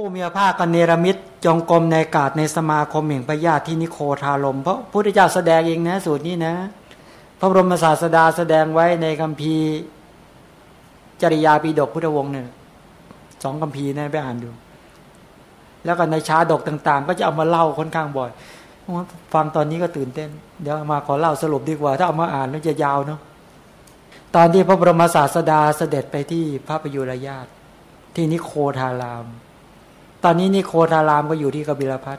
ผู้มีภาคกนเนรมิตจงกรมในกาศในสมาคมแห่งพระญาติที่นิโคทารมเพราะพุทธเจ้าแสดงเองนะสูตรนี้นะ พระบรมศาสดาแสดงไว้ในคัมภีร์จริยาปีดกพุทธวงศ์เนี่ยสองคัมภีร์นะไปอ่านดู แล้วก็ในชาดกต่างๆ ก็จะเอามาเล่าค่อนข้างบ่อยฟังตอนนี้ก็ตื่นเต้น เดี๋ยวมาขอเล่าสรุปดีกว่า ถ้าเอามาอ่านแล้วจะยาวเนาะตอนที่พระบรมศาสดาเสด็จไปที่พระประยุรญาตที่นิโคทาราม ตอนนี้นิโคทารามก็อยู่ที่กบิลพัท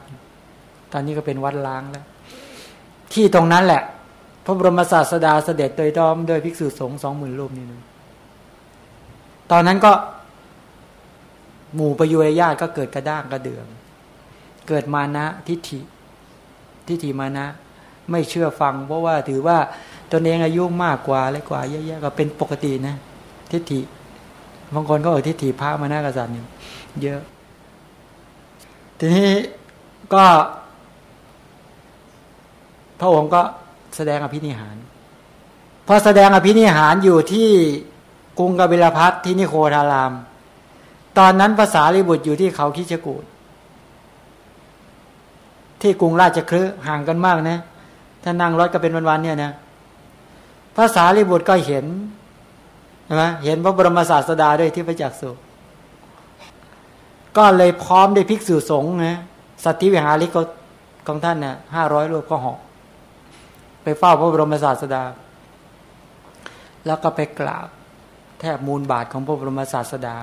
ตอนนี้ก็เป็นวัดล้างแล้ว ที่ตรงนั้นแหละ พระบรมศาสดาเสด็จโดยดอมโดยภิกษุสงฆ์สองหมื่นรูปนี่นะตอนนั้นก็ หมู่ประยุรญาติก็เกิดกระด้างกระเดือง เกิดมานะทิฏฐิ ทิฏฐิมานะ ไม่เชื่อฟัง เพราะว่าถือว่าตนเองอายุมากกว่าอะกว่าเยอะๆก็เป็นปกตินะ ทิฏฐิบางคนก็เออทิฏฐิพระมาน้ากษัตริย์เนี่ยเยอะ ทีนี้ก็ พระองค์ก็แสดงอภินิหาร พอแสดงอภินิหารอยู่ที่กรุงกบิลพัทที่นิโคทาราม ตอนนั้นภาษาลิบุตรอยู่ที่เขาคิชกูดที่กรุงราชคฤห์ห่างกันมากนะ ถ้านั่งรถก็เป็นวันๆเนี่ยนะภาษาลิบุตรก็เห็นใช่ไหมเห็นพระบรมศาสดาด้วยที่พระจักสุ ก็เลยพร้อมได้ภิกษุสงฆ์นะสัตธิวิหาริกของท่านเนี่ยห้าร้อยรูปก็หอกไปเฝ้าพระบรมศาสดา แล้วก็ไปกราบแทบมูลบาทของพระบรมศาสดา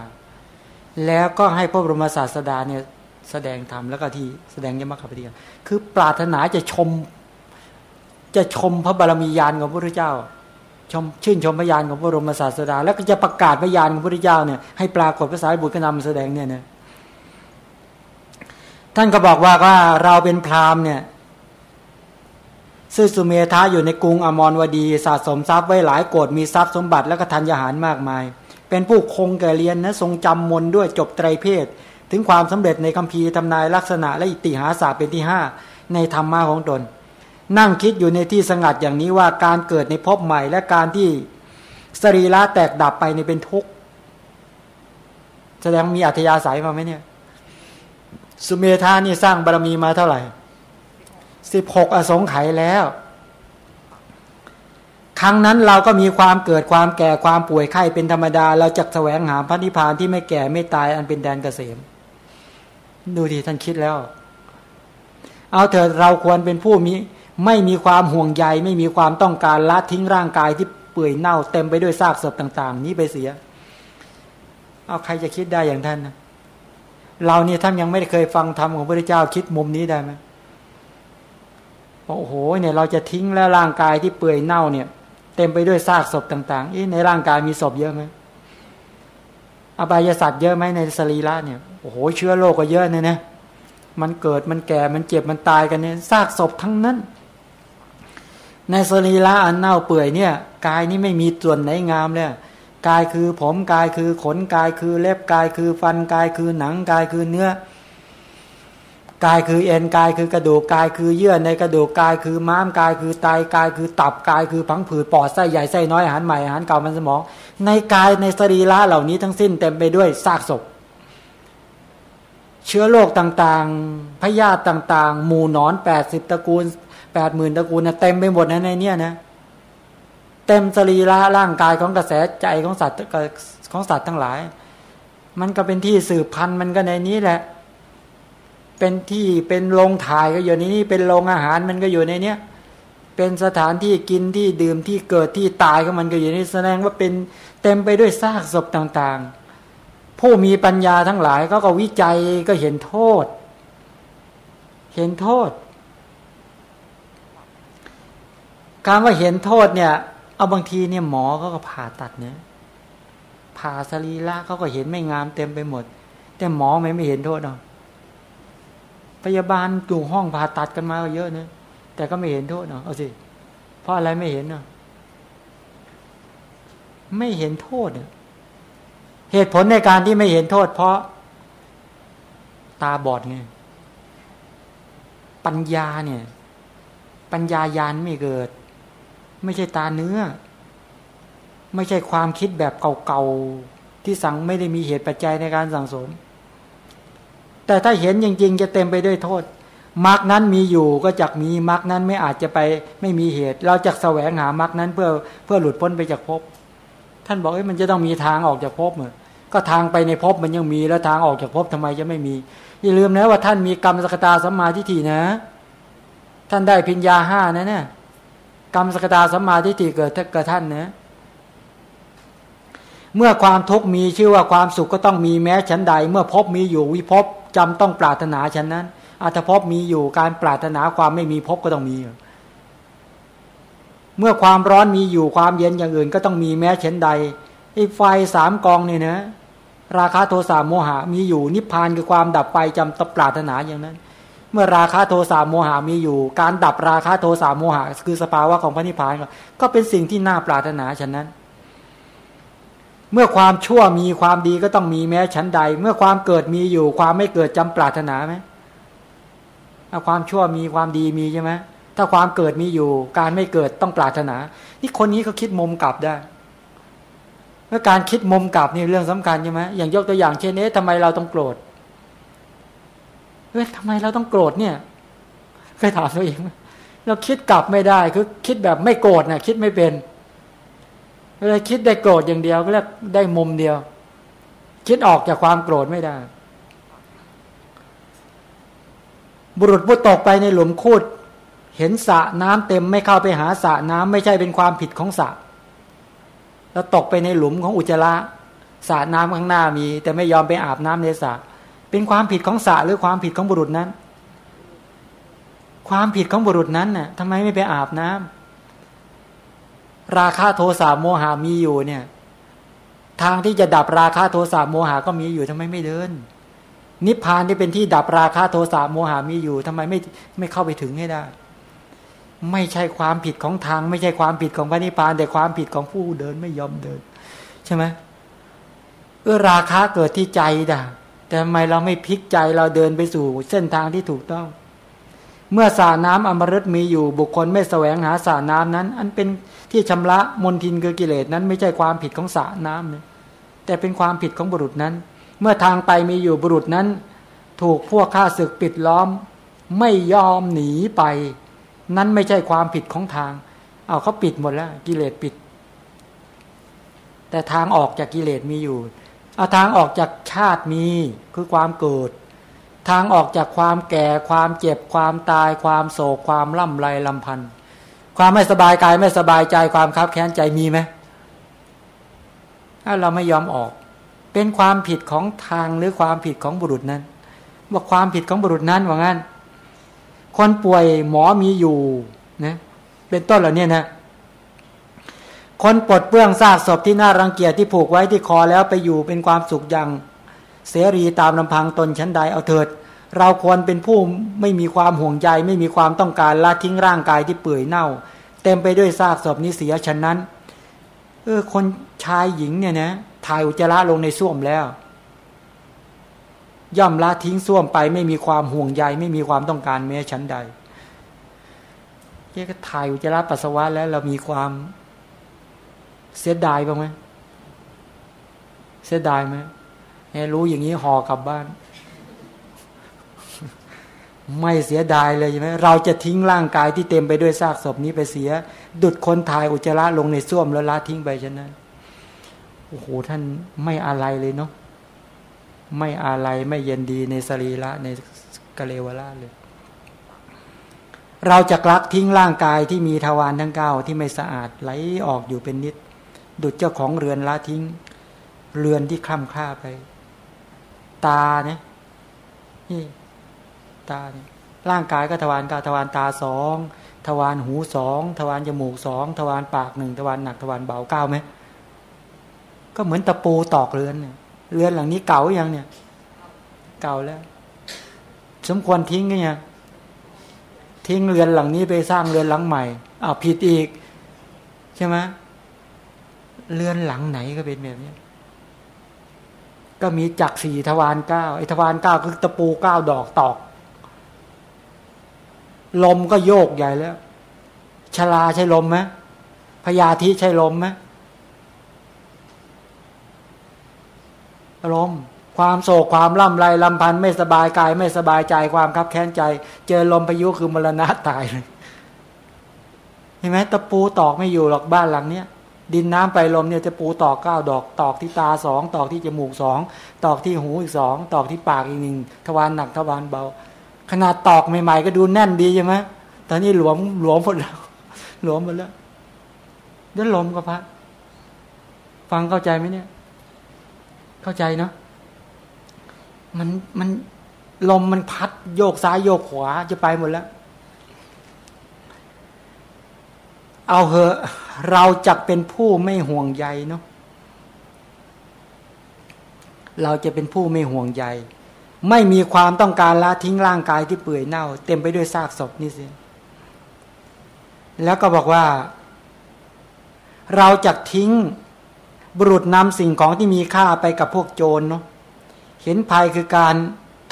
แล้วก็ให้พระบรมศาสดาเนี่ยแสดงธรรมแล้วก็ที่แสดงยมรรคปฏิยคือปรารถนาจะชม จะชมพระบารมียานของพระพุทธเจ้า ชมชื่นชมพยานของพระบรมศาสดา แล้วก็จะประกาศพยานของพระพุทธเจ้าเนี่ยให้ปรากฏภาษาบุตรก็นำแสดงเนี่ยนะ ท่านก็บอกว่าว่าเราเป็นพราหมณ์เนี่ยซื่อสุเมธาอยู่ในกรุงอมรวดี สะสมทรัพย์ไว้หลายโกดมีทรัพย์สมบัติแล้วก็ธัญญาหารมากมาย เป็นผู้คงแก่เรียนนะทรงจำมนด้วยจบไตรเพศ ถึงความสำเร็จในคัมภีร์ทำนายลักษณะและอิติหาสาเป็นที่ห้าในธรรมะของตน นั่งคิดอยู่ในที่สงัดอย่างนี้ว่าการเกิดในภพใหม่และการที่สรีระแตกดับไปในเป็นทุกข์แสดงมีอัธยาศัยมาไหมเนี่ย สุเมธานี่สร้างบารมีมาเท่าไหร่สิบหกอสงไขยแล้ว ครั้งนั้นเราก็มีความเกิดความแก่ความป่วยไข้เป็นธรรมดา เราจะแสวงหาพระนิพพานที่ไม่แก่ไม่ตายอันเป็นแดนเกษม ดูดีท่านคิดแล้ว เอาเถิดเราควรเป็นผู้มีไม่มีความห่วงใย ไม่มีความต้องการละทิ้งร่างกายที่เปื่อยเน่า เต็มไปด้วยซากศพต่าง ๆ นี้ไปเสีย เอาใครจะคิดได้อย่างท่านนะ เราเนี่ยท่านยังไม่ได้เคยฟังธรรมของพระเจ้าคิดมุมนี้ได้ไหมโอ้โหเนี่ยเราจะทิ้งแล้วร่างกายที่เปื่อยเน่าเนี่ย เต็มไปด้วยซากศพต่างๆในร่างกายมีศพเยอะไหมอบายสัตว์เยอะไหมในสรีระเนี่ยโอ้โหเชื้อโรคก็เยอะเนี่ยนะมันเกิดมันแก่มันเจ็บมันตายกันเนี่ยซากศพทั้งนั้น ในสรีระอันเน่าเปื่อยเนี่ย กายนี้ไม่มีส่วนไหนงามเลย กายคือผมกายคือขนกายคือเล็บกายคือฟันกายคือหนังกายคือเนื้อกายคือเอ็นกายคือกระดูกกายคือเยื่อในกระดูกกายคือม้ามกายคือไตกายคือตับกายคือพังผืดปอดไส้ใหญ่ไส้น้อยอาหารใหม่อาหารเก่ามันสมอง ในกายในสรีระเหล่านี้ทั้งสิ้นเต็มไปด้วยซากศพ เชื้อโรคต่างๆพยาธิต่างๆ หมู่นอนแปดสิบตระกูลแปดหมื่นตระกูลนะเต็มไปหมดนะในเนี้ยนะเเต็มสรีระร่างกายของกระแสใจของสัตว์ของสัตว์ทั้งหลาย มันก็เป็นที่สืบพันธุ์มันก็ในนี้แหละ เป็นที่เป็นโรงถ่ายก็อยู่ในนี้ เป็นโรงอาหารมันก็อยู่ในเนี้ยเป็นสถานที่กินที่ดื่มที่เกิดที่ตายก็มันก็อยู่ในแสดงว่าเป็นเต็มไปด้วยซากศพต่างๆ ผู้มีปัญญาทั้งหลายก็ก็วิจัยก็เห็นโทษ เห็นโทษการว่าเห็นโทษเนี่ย เอาบางทีเนี่ยหมอเขาก็ผ่าตัดเนี่ยผ่าสรีระเขาก็เห็นไม่งามเต็มไปหมด แต่หมอไม่ไม่เห็นโทษเนาะพยาบาลอยู่ห้องผ่าตัดกันมาก็เยอะนะแต่ก็ไม่เห็นโทษเนาะเอาสิเพราะอะไรไม่เห็นเนาะไม่เห็นโทษเนี่ยเหตุผลในการที่ไม่เห็นโทษ เพราะตาบอดไงปัญญาเนี่ย ปัญญายานไม่เกิด ไม่ใช่ตาเนื้อ ไม่ใช่ความคิดแบบเก่าๆที่สั่งไม่ได้มีเหตุปัจจัยในการสั่งสม แต่ถ้าเห็นจริง ๆ จะเต็มไปด้วยโทษมรรคนั้นมีอยู่ก็จักมีมรรคนั้นไม่อาจจะไปไม่มีเหตุ เราจะแสวงหามรรคนั้นเพื่อเพื่อหลุดพ้นไปจากภพท่านบอกว่ามันจะต้องมีทางออกจากภพเหมือนก็ทางไปในภพมันยังมีแล้วทางออกจากภพทำไมจะไม่มี อย่าลืมนะว่าท่านมีกรรมสกตาสัมมาทิฏฐินะ ท่านได้พิญญาห้านะเนี่ย กรรมสกตาสัมมาทิฏฐิเกิดกับท่านนะเมื่อความทุกข์มีชื่อว่าความสุขก็ต้องมีแม้ชั้นใด เมื่อพบมีอยู่วิภพจำต้องปรารถนาฉันนั้น อัตภพมีอยู่การปรารถนาความไม่มีภพก็ต้องมี เมื่อความร้อนมีอยู่ความเย็นอย่างอื่นก็ต้องมีแม้เช่นใดไอ้ไฟสามกองเนี่ยนะ ราคาโทสะโมหะมีอยู่นิพพานคือความดับไปจำต้องปรารถนาอย่างนั้น มื่อราคาโทสะโมหะมีอยู่ การดับราคาโทสะโมหะคือสภาวะของพระนิพพานก็เป็นสิ่งที่น่าปรารถนาฉะนั้น เมื่อความชั่วมีความดีก็ต้องมีแม้ชั้นใด เมื่อความเกิดมีอยู่ ความไม่เกิดจำปรารถนาไหมถ้าความชั่วมีความดีมีใช่ไหมถ้าความเกิดมีอยู่ การไม่เกิดต้องปรารถนา นี่คนนี้เขาคิดมุมกลับได้เมื่อการคิดมุมกลับนี่เรื่องสำคัญใช่ไหมอย่างยกตัวอย่างเช่นนี้ทำไมเราต้องโกรธ เฮ้ยทำไมเราต้องโกรธเนี่ยเคยถามตัวเองเราคิดกลับไม่ได้คือคิดแบบไม่โกรธนะคิดไม่เป็นเวลาคิดได้โกรธอย่างเดียวก็เรียกได้มุมเดียว คิดออกจากความโกรธไม่ได้ บุรุษผู้ตกไปในหลุมคูดเห็นสระน้ำเต็มไม่เข้าไปหาสระน้ำไม่ใช่เป็นความผิดของสระแล้วตกไปในหลุมของอุจจาระสระน้ำข้างหน้ามี แต่ไม่ยอมไปอาบน้ำในสระ เป็นความผิดของสระหรือความผิดของบุรุษนั้น ความผิดของบุรุษนั้นน่ะทำไมไม่ไปอาบน้ำราคาโทสะโมหามีอยู่เนี่ย ทางที่จะดับราคาโทสะโมหาก็มีอยู่ทำไมไม่เดิน นิพพานที่เป็นที่ดับราคาโทสะโมหามีอยู่ทำไมไม่ไม่เข้าไปถึงให้ได้ ไม่ใช่ความผิดของทาง ไม่ใช่ความผิดของพระนิพพาน แต่ความผิดของผู้เดินไม่ยอมเดิน ใช่ไหมเออราคาเกิดที่ใจด่ะ แต่ทำไมเราไม่พลิกใจเราเดินไปสู่เส้นทางที่ถูกต้อง เมื่อสาน้ำอมฤตมีอยู่บุคคลไม่แสวงหาสาน้ำนั้น อันเป็นที่ชำระมนทินคือกิเลสนั้น ไม่ใช่ความผิดของสระน้ำเนี่ยแต่เป็นความผิดของบุรุษนั้น เมื่อทางไปมีอยู่บุรุษนั้น ถูกพวกข้าศึกปิดล้อม ไม่ยอมหนีไป นั้นไม่ใช่ความผิดของทาง เอาเขาปิดหมดแล้ว กิเลสปิด แต่ทางออกจากกิเลสมีอยู่ เอาทางออกจากชาติมีคือความเกิด ทางออกจากความแก่ ความเจ็บความตาย ความโศกความล่ำไรลำพันธ์ความไม่สบายกายไม่สบายใจความคับแค้นใจมีไหมถ้าเราไม่ยอมออก เป็นความผิดของทางหรือความผิดของบุรุษนั้นว่าความผิดของบุรุษนั้นว่างั้น คนป่วยหมอมีอยู่นะเป็นต้นเหล่านี้นะ คนปลดเปลื้องซากศพที่น่ารังเกียจที่ผูกไว้ที่คอแล้วไปอยู่เป็นความสุขอย่างเสรีตามลำพังตนชั้นใดเอาเถิด เราควรเป็นผู้ไม่มีความห่วงใยไม่มีความต้องการละทิ้งร่างกายที่เปื่อยเน่า เต็มไปด้วยซากศพนี้เสียฉะนั้นเออคนชายหญิงเนี่ยนะถ่ายอุจจาระลงในส้วมแล้ว ย่อมละทิ้งส้วมไป ไม่มีความห่วงใยไม่มีความต้องการแม้ชั้นใดแค่ก็ถ่ายอุจจาระปัสสาวะแล้วเรามีความ เสียดายบ้างไหมเสียดายไหมรู้อย่างนี้ห่อกลับบ้าน ไม่เสียดายเลยใช่ไหมเราจะทิ้งร่างกายที่เต็มไปด้วยซากศพนี้ไปเสีย ดุดคนถ่ายอุจจาระลงในส้วมแล้วละทิ้งไปฉะนั้นโอ้โหท่านไม่อะไรเลยเนาะไม่อะไรไม่เย็นดีในสรีระในกะเลวราเลย เราจะลักทิ้งร่างกายที่มีทวารทั้งเก้าที่ไม่สะอาดไหลออกอยู่เป็นนิด ดุดเจ้าของเรือนละทิ้ง เรือนที่คล่ำคล้าไป ตาเนี่ยนี่ตาเนี่ยร่างกายก็ทวารกาทวารตาสองทวารหูสองทวารจมูกสองทวารปากหนึ่งทวารหนักทวารเบาเก้าไหมก็เหมือนตะปูตอกเรือนเนี่ยเรือนหลังนี้เก่ายังเนี่ย เก่าแล้ว สมควรทิ้งกันยังทิ้งเรือนหลังนี้ไปสร้างเรือนหลังใหม่อ้าวผิดอีก ใช่ไหม เรือนหลังไหนก็เป็นแบบนี้ก็มีจักสี่ทวารเก้าไอ้ทวารเก้าคือตะปูเก้าดอกตอก ลมก็โยกใหญ่แล้วชลาใช่ลมไหมพยาธิใช่ลมไหมลมความโศกความล่ำไรลำพันธ์ไม่สบายกาย ไม่สบายใจความคับแค้นใจ เจอลมพายุคือมรณะตายเลยเห็นไหมตะปูตอกไม่อยู่หรอกบ้านหลังเนี้ย ดินน้ำไปลมเนี่ยจะปูตอกเก้าดอกตอกที่ตาสองตอกที่จมูกสองตอกที่หูอีกสองตอกที่ปากอีกหนึ่งทวารหนักทวารเบา ขนาดตอกใหม่ๆก็ดูแน่นดีใช่ไหมตอนนี้หลวมหลวมหมดแล้วหลวมหมดแล้วเดินลมก็พัดฟังเข้าใจไหมเนี่ย เข้าใจเนาะมันมันลมมันพัดโยกซ้ายโยกขวาจะไปหมดแล้ว เอาเหอะ เราจะเป็นผู้ไม่ห่วงใยเนาะเราจะเป็นผู้ไม่ห่วงใย ไม่มีความต้องการละทิ้งร่างกายที่เปื่อยเน่า เต็มไปด้วยซากศพนี่สิแล้วก็บอกว่า เราจะทิ้งบุรุษนำสิ่งของที่มีค่าไปกับพวกโจรเนาะเห็นภัยคือการ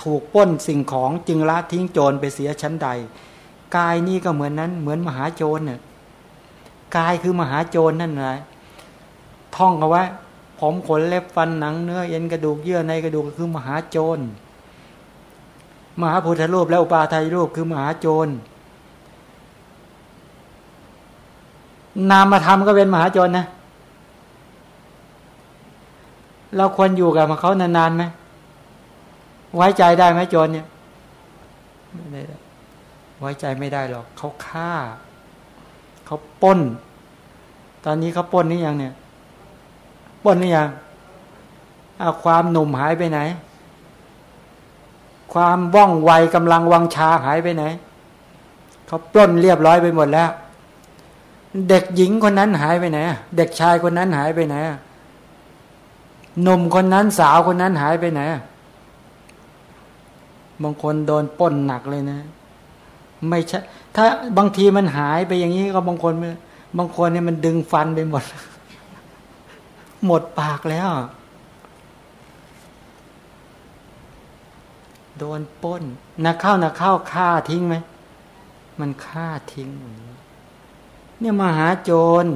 ถูกป้นสิ่งของจึงละทิ้งโจรไปเสียชั้นใด กายนี่ก็เหมือนนั้น เหมือนมหาโจรเนี่ย กายคือมหาโจรนั่นแหละท่องเอาไว้ผมขนเล็บฟันหนังเนื้อเอ็นกระดูกเยื่อในกระดูกคือมหาโจร มหาพุทธรูปและอุปาทายรูปคือมหาโจร นามธรรมก็เป็นมหาโจรนะ เราควรอยู่กับเขานานๆไหมไว้ใจได้ไหมโจรเนี่ย ไไไว้ใจไม่ได้หรอกเขาฆ่า เขาป้น ตอนนี้เขาป้นนี่ยังเนี่ย ป้นนี่ยังเอาความหนุ่มหายไปไหน ความว่องไวกำลังวังชาหายไปไหน เขาปล้นเรียบร้อยไปหมดแล้ว เด็กหญิงคนนั้นหายไปไหน เด็กชายคนนั้นหายไปไหนหนุ่มคนนั้นสาวคนนั้นหายไปไหนบางคนโดนป้นหนักเลยนะ ไม่ใช่ ถ้าบางทีมันหายไปอย่างนี้ก็บางคนบางคนเนี่ยมันดึงฟันไปหมด หมดปากแล้ว โดนป้นนักเข้านักเข้าฆ่าทิ้งไหมมันฆ่าทิ้งเนี่ยมหาโจร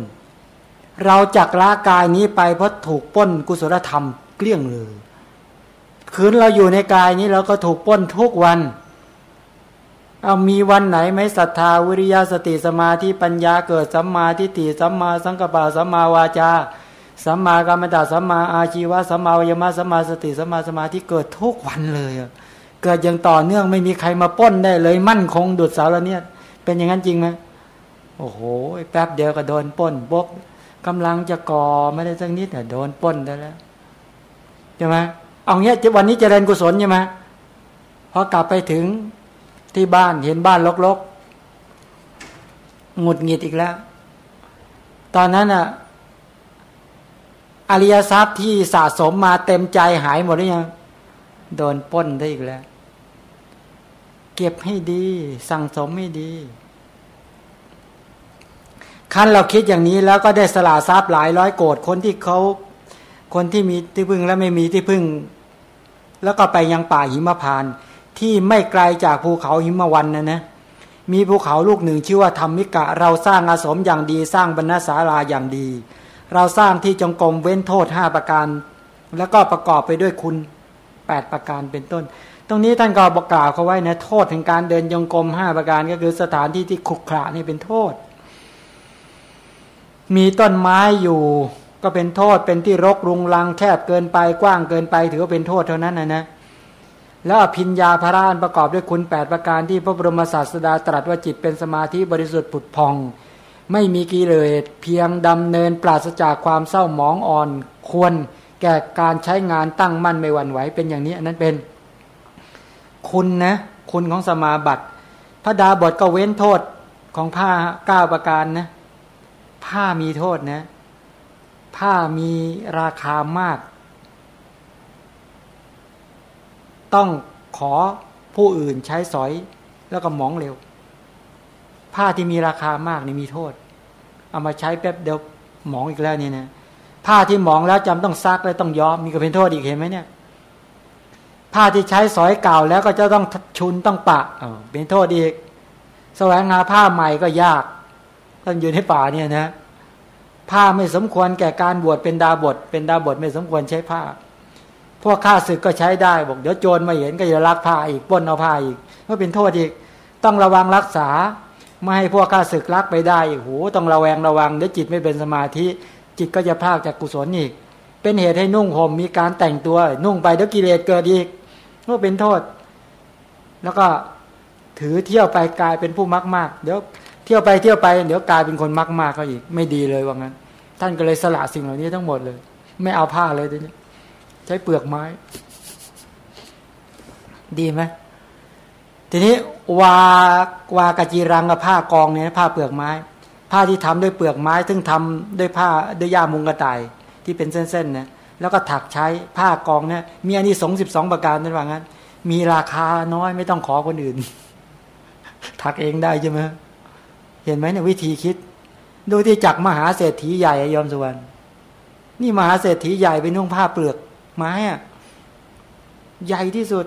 เราจักละกายนี้ไปเพราะถูกป้นกุศลธรรมเกลี้ยงเลย คืนเราอยู่ในกายนี้เราก็ถูกป้นทุกวัน เอามีวันไหนไหมศรัทธาวิริยะสติสมาธิปัญญาเกิดสัมมาทิฏฐิสัมมาสังกัปปะสัมมาวาจาสัมมากรรมตาสัมมาอาชีวะสัมมาวิมารสัมมาสติสัมมาสมาธิเกิดทุกวันเลยเกิดอย่างต่อเนื่องไม่มีใครมาป้นได้เลย มั่นคงดุดสารเนี่ย เป็นอย่างนั้นจริงไหมโอ้โหแป๊บเดียวก็โดนป้นบ๊บกำลังจะก่อไม่ได้สักนิดแต่โดนป้นได้แล้วใช่ไหมเอาเงี้ยวันนี้เจริญกุศลใช่ไหมพอกลับไปถึง ที่บ้านเห็นบ้านรกๆหงุดหงิดอีกแล้ว ตอนนั้นอะอริยทรัพย์ที่สะสมมาเต็มใจหายหมดหรือยังโดนป้นได้อีกแล้ว เก็บให้ดี สั่งสมให้ดีคันเราคิดอย่างนี้แล้วก็ได้สละทรัพย์หลายร้อยโกดคนที่เขาคนที่มีที่พึ่งและไม่มีที่พึ่ง แล้วก็ไปยังป่าหิมพาน ที่ไม่ไกลจากภูเขาหิมวันนะนะมีภูเขาลูกหนึ่งชื่อว่าธรรมิกะ เราสร้างอาสมอย่างดีสร้างบรรณศาลาอย่างดี เราสร้างที่จงกรมเว้นโทษห้าประการ แล้วก็ประกอบไปด้วยคุณแปดประการเป็นต้น ตรงนี้ท่านก็บอกกล่าวเขาไว้นะโทษแห่งการเดินจงกรมห้าประการก็คือสถานที่ที่ขุกขระนี่เป็นโทษ มีต้นไม้อยู่ก็เป็นโทษเป็นที่รกรุงรังแคบเกินไปกว้างเกินไปถือว่าเป็นโทษเท่านั้นนะนะ แล้วอภิญญาพระานประกอบด้วยคุณแปดประการที่พระบรมศาสดาตรัสว่าจิตเป็นสมาธิบริสุทธิ์ผุดพอง ไม่มีกิเลสเพียงดำเนินปราศจากความเศร้าหมองอ่อน ควรแก่การใช้งานตั้งมั่นไม่หวั่นไหวเป็นอย่างนี้อันนั้นเป็น คุณนะคุณของสมาบัติ พระดาบทก็เว้นโทษของผ้าเก้าประการนะผ้ามีโทษนะถ้ามีราคามาก ต้องขอผู้อื่นใช้สอยแล้วก็มองเร็ว ผ้าที่มีราคามากนี่มีโทษ เอามาใช้แป๊บเดียวหมองอีกแล้วเนี่ยนะผ้าที่หมองแล้วจำต้องซักแล้วต้องย้อมมีก็เป็นโทษอีกเห็นไหมเนี่ย ผ้าที่ใช้สอยเก่าแล้วก็จะต้องชุนต้องปะเป็นโทษอีกแสวงหาผ้าใหม่ก็ยากต้องอยู่ในป่าเนี่ยนะผ้าไม่สมควรแก่การบวชเป็นดาบท เป็นดาบทไม่สมควรใช้ผ้า พวกข้าศึกก็ใช้ได้บอกเดี๋ยวโจรมาเห็นก็จะลักผ้าอีกป้นเอาผ้าอีกก็เป็นโทษอีก ต้องระวังรักษาไม่ให้พวกข้าศึกลักไปได้อีกโหต้องระแวงระวังเดี๋ยวจิตไม่เป็นสมาธิ จิตก็จะพลากจากกุศลอีก เป็นเหตุให้นุ่งห่มมีการแต่งตัวนุ่งไปเดี๋ยวกิเลสเกิดอีกก็เป็นโทษ แล้วก็ถือเที่ยวไปกลายเป็นผู้มักมากเดี๋ยวเที่ยวไปเที่ยวไปเดี๋ยวกลายเป็นคนมักมากก็อีก ไม่ดีเลยว่างั้น ท่านก็เลยสละสิ่งเหล่านี้ทั้งหมดเลย ไม่เอาผ้าเลยทีนี้ ใช้เปลือกไม้ ดีไหมทีนี้วาวากจีรังกับผ้ากองเนี่ยผ้าเปลือกไม้ ผ้าที่ทำด้วยเปลือกไม้ ซึ่งทำด้วยผ้าด้วยหญ้ามุงกระต่ายที่เป็นเส้นๆนะแล้วก็ถักใช้ผ้ากองเนี่ยมีอันนี้สงสิบสองประการนั่นว่างั้น มีราคาน้อยไม่ต้องขอคนอื่น ถักเองได้ใช่ไหมเห็นไหมเนี่ยวิธีคิด ดูที่จักมหาเศรษฐีใหญ่ยอมสุวรรณนี่มหาเศรษฐีใหญ่ไปนุ่งผ้าเปลือก ไม้อะใหญ่ที่สุด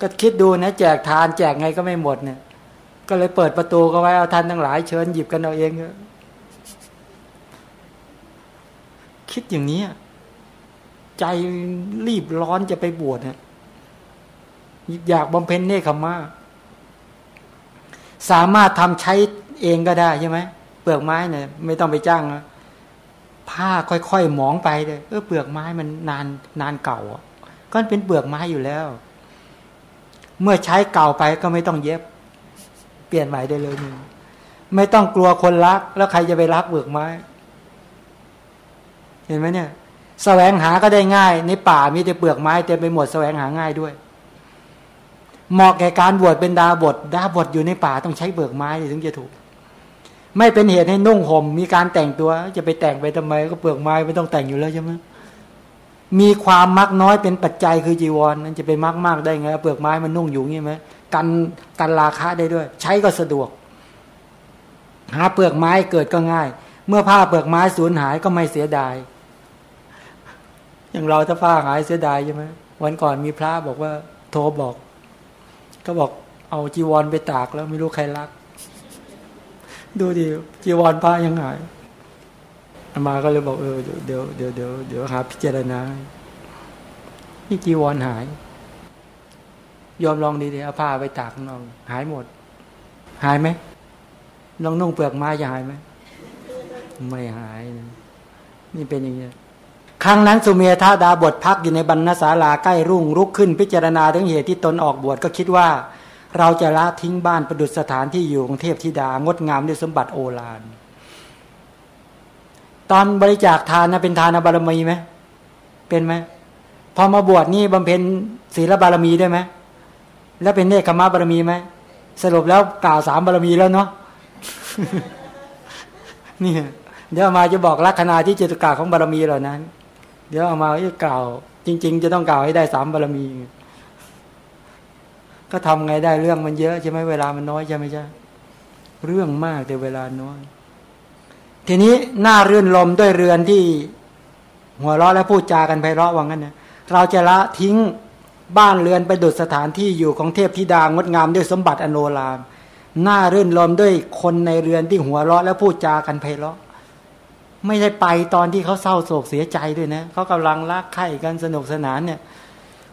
ก็คิดดูนะ แจกทาน แจกไงก็ไม่หมดเนี่ย ก็เลยเปิดประตูก็ไว้เอาท่านทั้งหลายเชิญหยิบกันเอาเองคิดอย่างนี้ใจรีบร้อนจะไปบวชเนี่ยอยากบำเพ็ญเนคขมาสามารถทำใช้เองก็ได้ใช่ไหมเปลือกไม้เนี่ย ไม่ต้องไปจ้างนะ ผ้าค่อยๆมองไปเลยเออเปลือกไม้มันนานนานเก่าก็เป็นเปลือกไม้อยู่แล้ว เมื่อใช้เก่าไปก็ไม่ต้องเย็บ เปลี่ยนใหม่ได้เลยนึงไม่ต้องกลัวคนรัก แล้วใครจะไปรักเปลือกไม้ เห็นไหมเนี่ยสแสวงหาก็ได้ง่าย ในป่ามีแต่เปลือกไม้เต็มไปหมดสแสวงหาง่ายด้วย เหมาะแก่การบวชเป็นดาบทดาบทอยู่ในป่าต้องใช้เปลือกไม้ถึงจะถูก ไม่เป็นเหตุให้นุ่งห่มมีการแต่งตัว จะไปแต่งไปทำไม ก็เปลือกไม้ไม่ต้องแต่งอยู่แล้วใช่ไหมมีความมักน้อยเป็นปัจจัยคือจีวรมันจะไปมักมากได้ไงเปลือกไม้มันนุ่งอยู่งี้ไหมกันกันราคาได้ด้วย ใช้ก็สะดวก หาเปลือกไม้เกิดก็ง่าย เมื่อผ้าเปลือกไม้สูญหายก็ไม่เสียดาย อย่างเราถ้าผ้าหายเสียดายใช่ไหมวันก่อนมีพระบอกว่า โทรบอก ก็บอกเอาจีวรไปตากแล้วไม่รู้ใครรัก ดูดิจีวรพระยังหายมาก็เลยบอกเออเดี๋ยวเดี๋ยวเดี๋ยวเดี๋ยวหาพิจารณานี่จีวรหาย ยอมลองดีดีเอาผ้าไปตากข้างนอกหายหมด หายไหมลองนุ่งเปลือกไม้จะหายไหมไม่หายนะนี่เป็นอย่างนี้ครั้งนั้นสุเมธาดาบทพักอยู่ในบรรณศาลาใกล้รุ่งรุกขึ้นพิจารณาถึงเหตุที่ตนออกบวชก็คิดว่า เราจะละทิ้งบ้านประดุษสถานที่อยู่ของเทพธิดางดงามด้วยสมบัติโอฬารตอนบริจาคทานนะเป็นทานบารมีไหมเป็นไหมพอมาบวชนี่บำเพ็ญศีลบารมีได้ไหมแล้วเป็นเนคขมาบารมีไหมสรุปแล้วกล่าวสามบารมีแล้วเนาะนี่เดี๋ยวมาจะบอกลักษณะที่เจตกาของบารมีเหล่านั้น เดี๋ยวเอามาจะกล่าว จริง ๆ จะต้องกล่าวให้ได้สามบารมี ก็ทำไงได้เรื่องมันเยอะใช่ไหมเวลามันน้อยใช่ไหมใช่เรื่องมากแต่เวลาน้อย ทีนี้หน้าเรื่นลมด้วยเรือนที่ หัวเราะและพูดจากันไพเราะว่างั้นนะเราจะละทิ้งบ้านเรือนไปดุดสถานที่อยู่ของเทพธิดางดงามด้วยสมบัติอโนลามหน้าเรื่นลมด้วยคนในเรือนที่หัวเราะและพูดจากันไพเราะ ไม่ได้ไปตอนที่เขาเศร้าโศกเสียใจด้วยนะเขากำลังรักใคร่กันสนุกสนานเนี่ย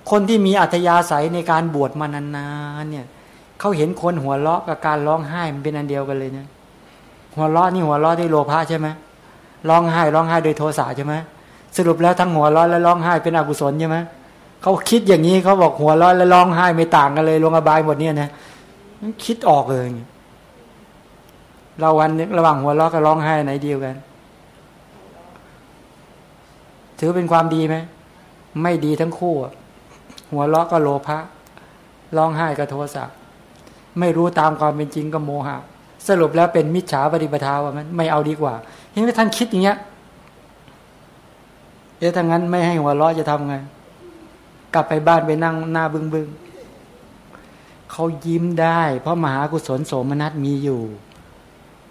คนที่มีอัธยาศัยในการบวชมานานๆเนี่ยเขาเห็นคนหัวเราะกับการร้องไห้มันเป็นอันเดียวกันเลยเนี่ยหัวเราะนี่หัวเราะด้วยโลภะใช่ไหมร้องไห้ร้องไห้โดยโทสะใช่ไหมสรุปแล้วทั้งหัวเราะและร้องไห้เป็นอกุศลใช่ไหมเขาคิดอย่างนี้เขาบอกหัวเราะและร้องไห้ไม่ต่างกันเลยลงอบายหมดเนี่ยนะคิดออกเลยเราวันระหว่างหัวเราะกับร้องไห้ไหนเดียวกัน ถือเป็นความดีไหมไม่ดีทั้งคู่ หัวเราะก็โลภะร้องไห้ก็โทสะไม่รู้ตามความเป็นจริงก็โมหะ สรุปแล้วเป็นมิจฉาปฏิปทาว่ามันไม่เอาดีกว่าเห็นไหมท่านคิดอย่างเงี้ยเอ๊ะถ้างั้นไม่ให้หัวเราะจะทำไง กลับไปบ้านไปนั่งหน้าบึ้งบึ้งเขายิ้มได้ เพราะมหากุศลโสมนัสมีอยู่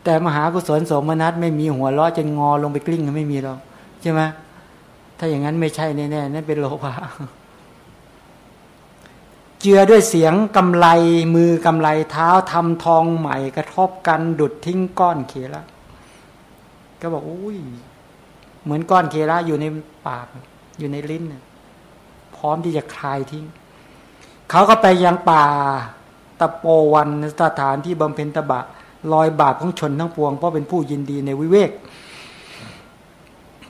แต่มหากุศลโสมนัสไม่มีหัวเราะจะงอลงไปกลิ้งไม่มีหรอกใช่ไหมถ้าอย่างนั้นไม่ใช่แน่ๆนั่นเป็นโลภะ เจือด้วยเสียงกำไลมือกำไลเท้าทำทองใหม่กระทบกันดุดทิ้งก้อนเคระก็บอกอุ้ย เหมือนก้อนเคระอยู่ในปาก อยู่ในลิ้นพร้อมที่จะคลายทิ้ง เขาก็ไปยังป่าตะโปวันสถานที่บำเพ็ญตบะลอยบาปของชนทั้งปวง เพราะเป็นผู้ยินดีในวิเวก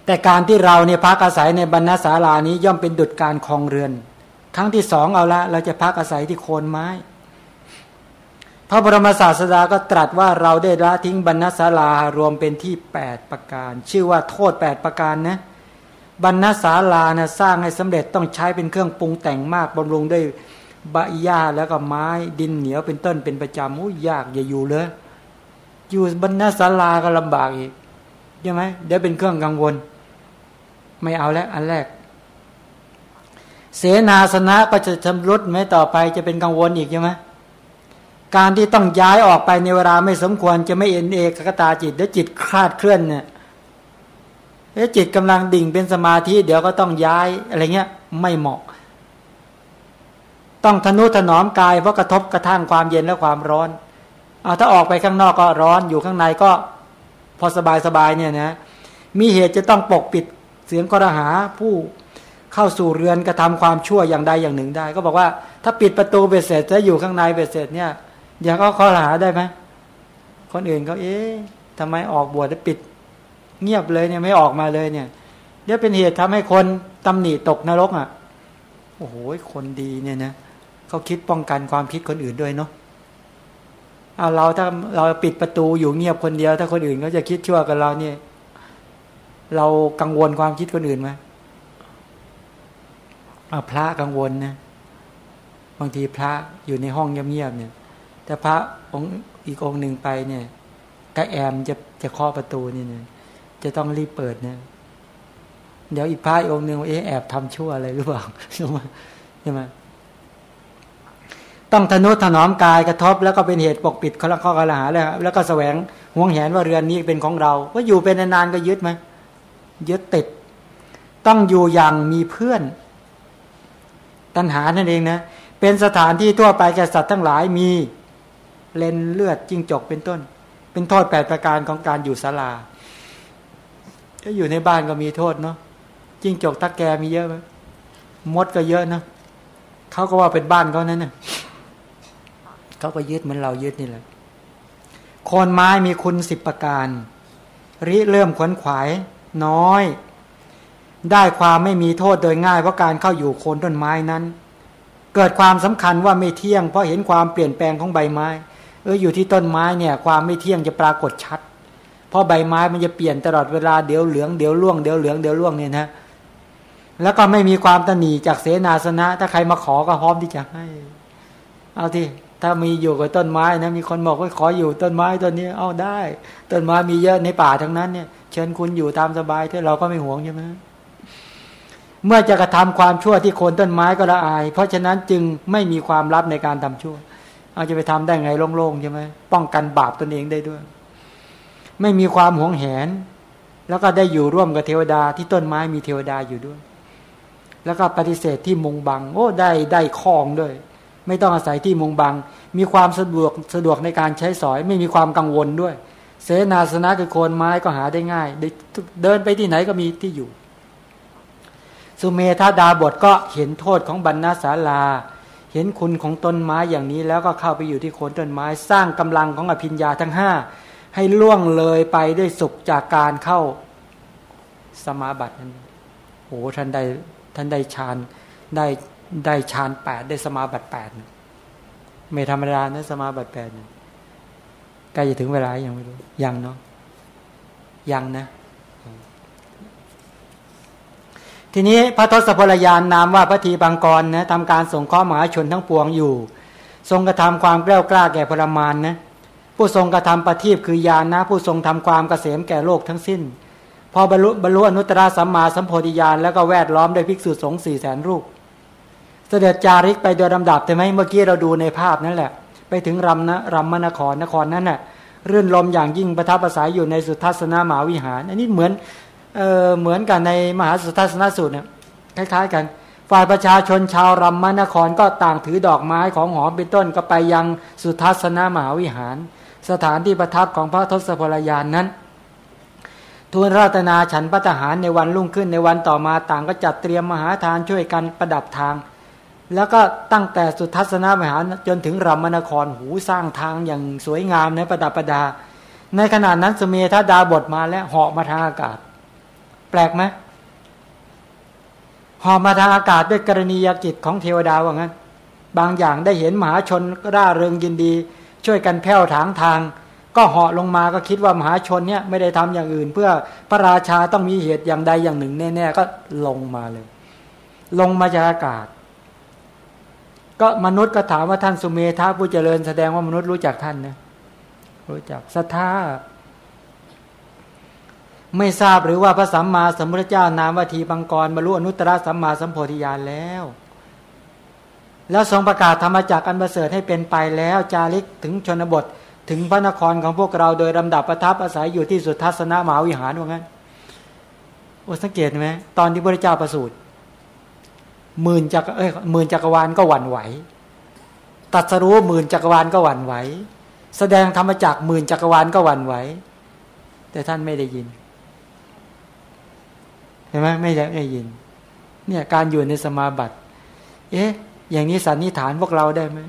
แต่การที่เราเนี่ยพักอาศัยในบรรณศาลานี้ย่อมเป็นดุจการคลองเรือน ครั้งที่สองเอาละ เราจะพักอาศัยที่โคนไม้ พระบรมศาสดาก็ตรัสว่าเราได้ละทิ้งบรรณศาลารวมเป็นที่แปดประการ ชื่อว่าโทษแปดประการนะบรรณศาลานะสร้างให้สำเร็จต้องใช้เป็นเครื่องปรุงแต่งมากบำรุงด้วยใบหญ้าแล้วก็ไม้ดินเหนียวเป็นต้นเป็นประจำโอ้ยากอย่าอยู่เลยอยู่บรรณศาลาก็ลำบากอีกใช่ไหมเดี๋ยวเป็นเครื่องกังวล ไม่เอาแล้วอันแรก เสนาสนะก็จะชำรุดไหมต่อไปจะเป็นกังวลอีกใช่ไหมการที่ต้องย้ายออกไปในเวลาไม่สมควรจะไม่เอ็นเอกกตาจิต แล้วจิตคลาดเคลื่อนเนี่ยแล้วจิตกำลังดิ่งเป็นสมาธิเดี๋ยวก็ต้องย้ายอะไรเงี้ย ไม่เหมาะ ต้องทนุถนอมกายเพราะกระทบกระทั่งความเย็นและความร้อนเอาถ้าออกไปข้างนอกก็ร้อนอยู่ข้างในก็ พอสบายสบายเนี่ยนะมีเหตุจะต้องปกปิดเสียงกระหาผู้ เข้าสู่เรือนกระทำความชั่วอย่างใดอย่างหนึ่งได้ ก็บอกว่าถ้าปิดประตูเบ็ดเสร็จจะอยู่ข้างในเบ็ดเสร็จเนี่ยอย่าก็ข้อหาได้ไหมคนอื่นเขาเอ๊ะทำไมออกบวชแล้วปิด เงียบเลยเนี่ยไม่ออกมาเลยเนี่ยเดี๋ยวเป็นเหตุทำให้คนตำหนิตกนรกอะโอ้โหคนดีเนี่ยนะเขาคิดป้องกันความคิดคนอื่นด้วยเนาะเอาเราถ้าเราปิดประตูอยู่เงียบคนเดียว ถ้าคนอื่นเขาจะคิดชั่วกับเราเนี่ย เรากังวลความคิดคนอื่นไหม พระกังวลนะบางทีพระอยู่ในห้องเงียบๆเนี่ย แต่พระองค์อีกองค์หนึ่งไปเนี่ยกระแอมจะจะเคาะประตูนี่เนี่ยจะต้องรีบเปิดเนี่ยเดี๋ยวอีกพระอีกองค์หนึ่งเอ๊ะแอบทำชั่วอะไรหรือเปล่าใช่ไหมใช่ไหมต้องทนุถนอมกายกระทบ แล้วก็เป็นเหตุปกปิดข้อข้อกระหาแล้วแล้วก็แสวงห่วงแหนว่าเรือนนี้เป็นของเราว่าอยู่เป็นนานๆก็ยึดไหมยึดติด ต้องอยู่อย่างมีเพื่อน ตัณหานั่นเองนะ เป็นสถานที่ทั่วไปแก่สัตว์ทั้งหลายมีเลนเลือดจิ้งจกเป็นต้น เป็นโทษแปดประการของการอยู่ศาลาถ้าอยู่ในบ้านก็มีโทษเนาะจิ้งจกตะแกมีเยอะไหมมดก็เยอะเนาะเขาก็ว่าเป็นบ้านเขานั่นน่ะเขาก็ยึดเหมือนเรายึดนี่แหละโคนไม้มีคุณสิบประการ ริเริ่มขวนขวาย น้อย ได้ความไม่มีโทษโดยง่ายเพราะการเข้าอยู่โคนต้นไม้นั้น เกิดความสำคัญว่าไม่เที่ยงเพราะเห็นความเปลี่ยนแปลงของใบไม้ เอออยู่ที่ต้นไม้เนี่ยความไม่เที่ยงจะปรากฏชัด เพราะใบไม้มันจะเปลี่ยนตลอดเวลาเดี๋ยวเหลืองเดี๋ยวร่วงเดี๋ยวเหลืองเดี๋ยวร่วงเนี่ยนะแล้วก็ไม่มีความตนีจากเสนาสนะ ถ้าใครมาขอก็พร้อมที่จะให้ เอาที่ถ้ามีอยู่กับต้นไม้นะมีคนบอกว่าขออยู่ต้นไม้ต้นนี้เอาได้ ต้นไม้มีเยอะในป่าทั้งนั้นเนี่ยเชิญคุณอยู่ตามสบายเที่เราก็ไม่หวงใช่ไหม เมื่อจะกระทำความชั่วที่โคนต้นไม้ก็ละอาย เพราะฉะนั้นจึงไม่มีความลับในการทำชั่ว เอาจะไปทำได้ไงโล่งๆใช่ไหมป้องกันบาปตนเองได้ด้วย ไม่มีความหวงแหน แล้วก็ได้อยู่ร่วมกับเทวดาที่ต้นไม้มีเทวดาอยู่ด้วย แล้วก็ปฏิเสธที่มุงบัง โอ้ได้ได้คลองด้วย ไม่ต้องอาศัยที่มุงบัง มีความสะดวกสะดวกในการใช้สอย ไม่มีความกังวลด้วย เสนาสนะคือโคนไม้ก็หาได้ง่าย เดินไปที่ไหนก็มีที่อยู่ สุเมธาดาบทก็เห็นโทษของบรรณาศาลา เห็นคุณของต้นไม้อย่างนี้แล้วก็เข้าไปอยู่ที่โคนต้นไม้ สร้างกำลังของอภิญญาทั้งห้าให้ล่วงเลยไปด้วยสุขจากการเข้าสมาบัตินั้นโอ้ท่านได้ท่านได้ฌานได้ได้ฌานแปดได้สมาบัติแปดไม่ธรรมดานะสมาบัติแปดใกล้จะถึงเวลายังไม่รู้ยังเนาะยังนะ ทีนี้พระทศพลยานนามว่าพระทีบางกรนะทำการส่งข้อหมหาชนทั้งปวงอยู่ ทรงกระทำความกล้ากล้าแก่พลมานนะผู้ทรงกระทำปฏิบคือยานนะ ผู้ทรงทำความเกษมแก่โลกทั้งสิ้น พอบรรลุบรรลุอนุตตรสัมมาสัมโพธิญาณแล้วก็แวดล้อมด้วยภิกษุสงฆ์สี่แสนรูป เสด็จจาริกไปโดยลำดับแต่ไหมเมื่อกี้เราดูในภาพนั่นแหละ ไปถึงรำนะรำมนครนครนั้นน่ะรื่นลมอย่างยิ่งประทับอาศัยอยู่ในสุทัศนามหาวิหาร อันนี้เหมือน เออเหมือนกันในมหาสุทัศนสูตรเนี่ยคล้ายๆ กัน ฝ่ายประชาชนชาวรัมมนครก็ต่างถือดอกไม้ของหอมเป็นต้นก็ไปยังสุทัศนมหาวิหาร สถานที่ประทับของพระทศพลยานนั้นทูลราตนาฉันพัฒหารในวันรุ่งขึ้นในวันต่อมาต่างก็จัดเตรียมมหาทานช่วยกันประดับทาง แล้วก็ตั้งแต่สุทัศนมหาจนถึงรัมมนครหูสร้างทางอย่างสวยงามในประดับประดา ในขณะนั้นสเมธาดาบทมาแล้วเหาะมาทางอากาศ แปลกไหมหอมาทางอากาศด้วยกรณียกิจของเทวดาว่างั้น บางอย่างได้เห็นมหาชนก็ร่าเริงยินดี ช่วยกันแผ่วถางทาง ก็เหาะลงมาก็คิดว่ามหาชนเนี่ยไม่ได้ทำอย่างอื่น เพื่อพระราชาต้องมีเหตุอย่างใดอย่างหนึ่งแน่ๆก็ลงมาเลย ลงมาจากอากาศ ก็มนุษย์ก็ถามว่าท่านสุเมธาผู้เจริญแสดงว่ามนุษย์รู้จักท่านนะรู้จักศรัทธา ไม่ทราบหรือว่าพระสัมมาสัมพุทธเจ้านามวัทีปังกรบรรลุอนุตตรสัมมาสัมโพธิญาณแล้ว แล้วทรงประกาศธรรมจักอันประเสริฐให้เป็นไปแล้วจาริกถึงชนบทถึงพระนครของพวกเราโดยลำดับประทับอาศัยอยู่ที่สุทัศนะมหาวิหารว่างั้นโอ้สังเกตไหมตอนที่พระเจ้าประสูติหมื่นจักเอ้ยหมื่นจักรวาลก็หวั่นไหว ตัดสรู้หมื่นจักรวาลก็หวั่นไหว แสดงธรรมจักหมื่นจักรวาลก็หวั่นไหว แต่ท่านไม่ได้ยิน เห็นไหมไม่ได้ยิน เนี่ยการอยู่ในสมาบัติเอ๊ะ อย่างนี้สันนิษฐานพวกเราได้ไหม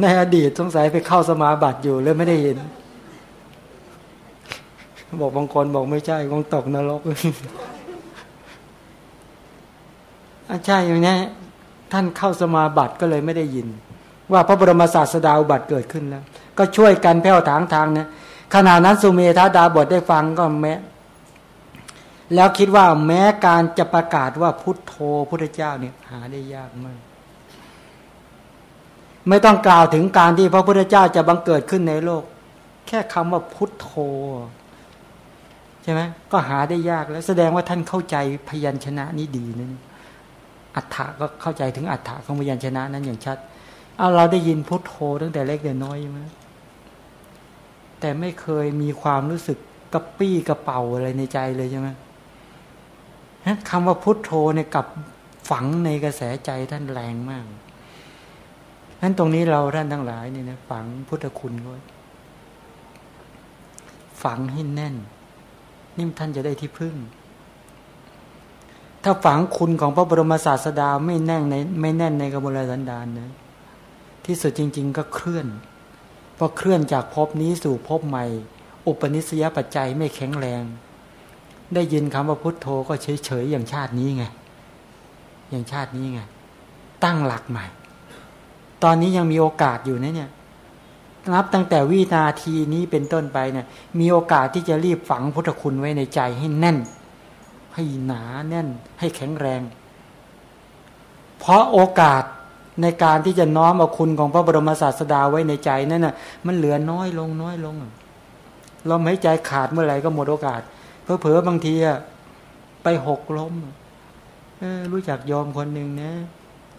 ในอดีตสงสัยไปเข้าสมาบัติอยู่เลยไม่ได้เห็นบอกบางคนบอกไม่ใช่คงตกนรกอาใช่อย่างนี้ท่านเข้าสมาบัติก็เลยไม่ได้ยิน ว่าพระบรมศาสดาอุบัติเกิดขึ้นแล้ว ก็ช่วยกันแผ่วทางทางเนี่ยขณะนั้นสุเมธาดาบทได้ฟังก็แม้ แล้วคิดว่าแม้การจะประกาศว่าพุทโธพุทธเจ้าเนี่ยหาได้ยากมาก ไม่ต้องกล่าวถึงการที่พระพุทธเจ้าจะบังเกิดขึ้นในโลก แค่คำว่าพุทโธใช่ไหมก็หาได้ยากแล้วแสดงว่าท่านเข้าใจพยัญชนะนี้ดีนั่นอัฏฐะก็เข้าใจถึงอัฏฐะของพยัญชนะนั้นอย่างชัดเอาเราได้ยินพุทโธตั้งแต่เล็กแต่น้อยไหมแต่ไม่เคยมีความรู้สึกกระปี้กระเป๋าอะไรในใจเลยใช่ไหม คำว่าพุทโธเนี่ยกับฝังในกระแสใจท่านแรงมากนั้นตรงนี้เราท่านทั้งหลายเนี่ยนะฝังพุทธคุณไว้ฝังให้แน่น นี่ท่านจะได้ที่พึ่ง ถ้าฝังคุณของพระบรมศาสดาไม่แน่นในไม่แน่นในกระบวนสันดานนะที่สุดจริง ๆ ก็เคลื่อนพอเคลื่อนจากภพนี้สู่ภพใหม่ อุปนิสัยปัจจัยไม่แข็งแรง ได้ยินคำว่าพุทโธก็เฉยเฉยอย่างชาตินี้ไง อย่างชาตินี้ไง ตั้งหลักใหม่ ตอนนี้ยังมีโอกาสอยู่นะเนี่ยนับตั้งแต่วินาทีนี้เป็นต้นไปเนี่ย มีโอกาสที่จะรีบฝังพุทธคุณไว้ในใจให้แน่น ให้หนาแน่น ให้แข็งแรง เพราะโอกาสในการที่จะน้อมเอาคุณของพระบรมศาสดาไว้ในใจนั่นน่ะ มันเหลือน้อยลงน้อยลงเราไม่ใจขาดเมื่อไหร่ก็หมดโอกาส เผลอๆบางทีอะไปหกล้มเออรู้จักยอมคนหนึ่งนะ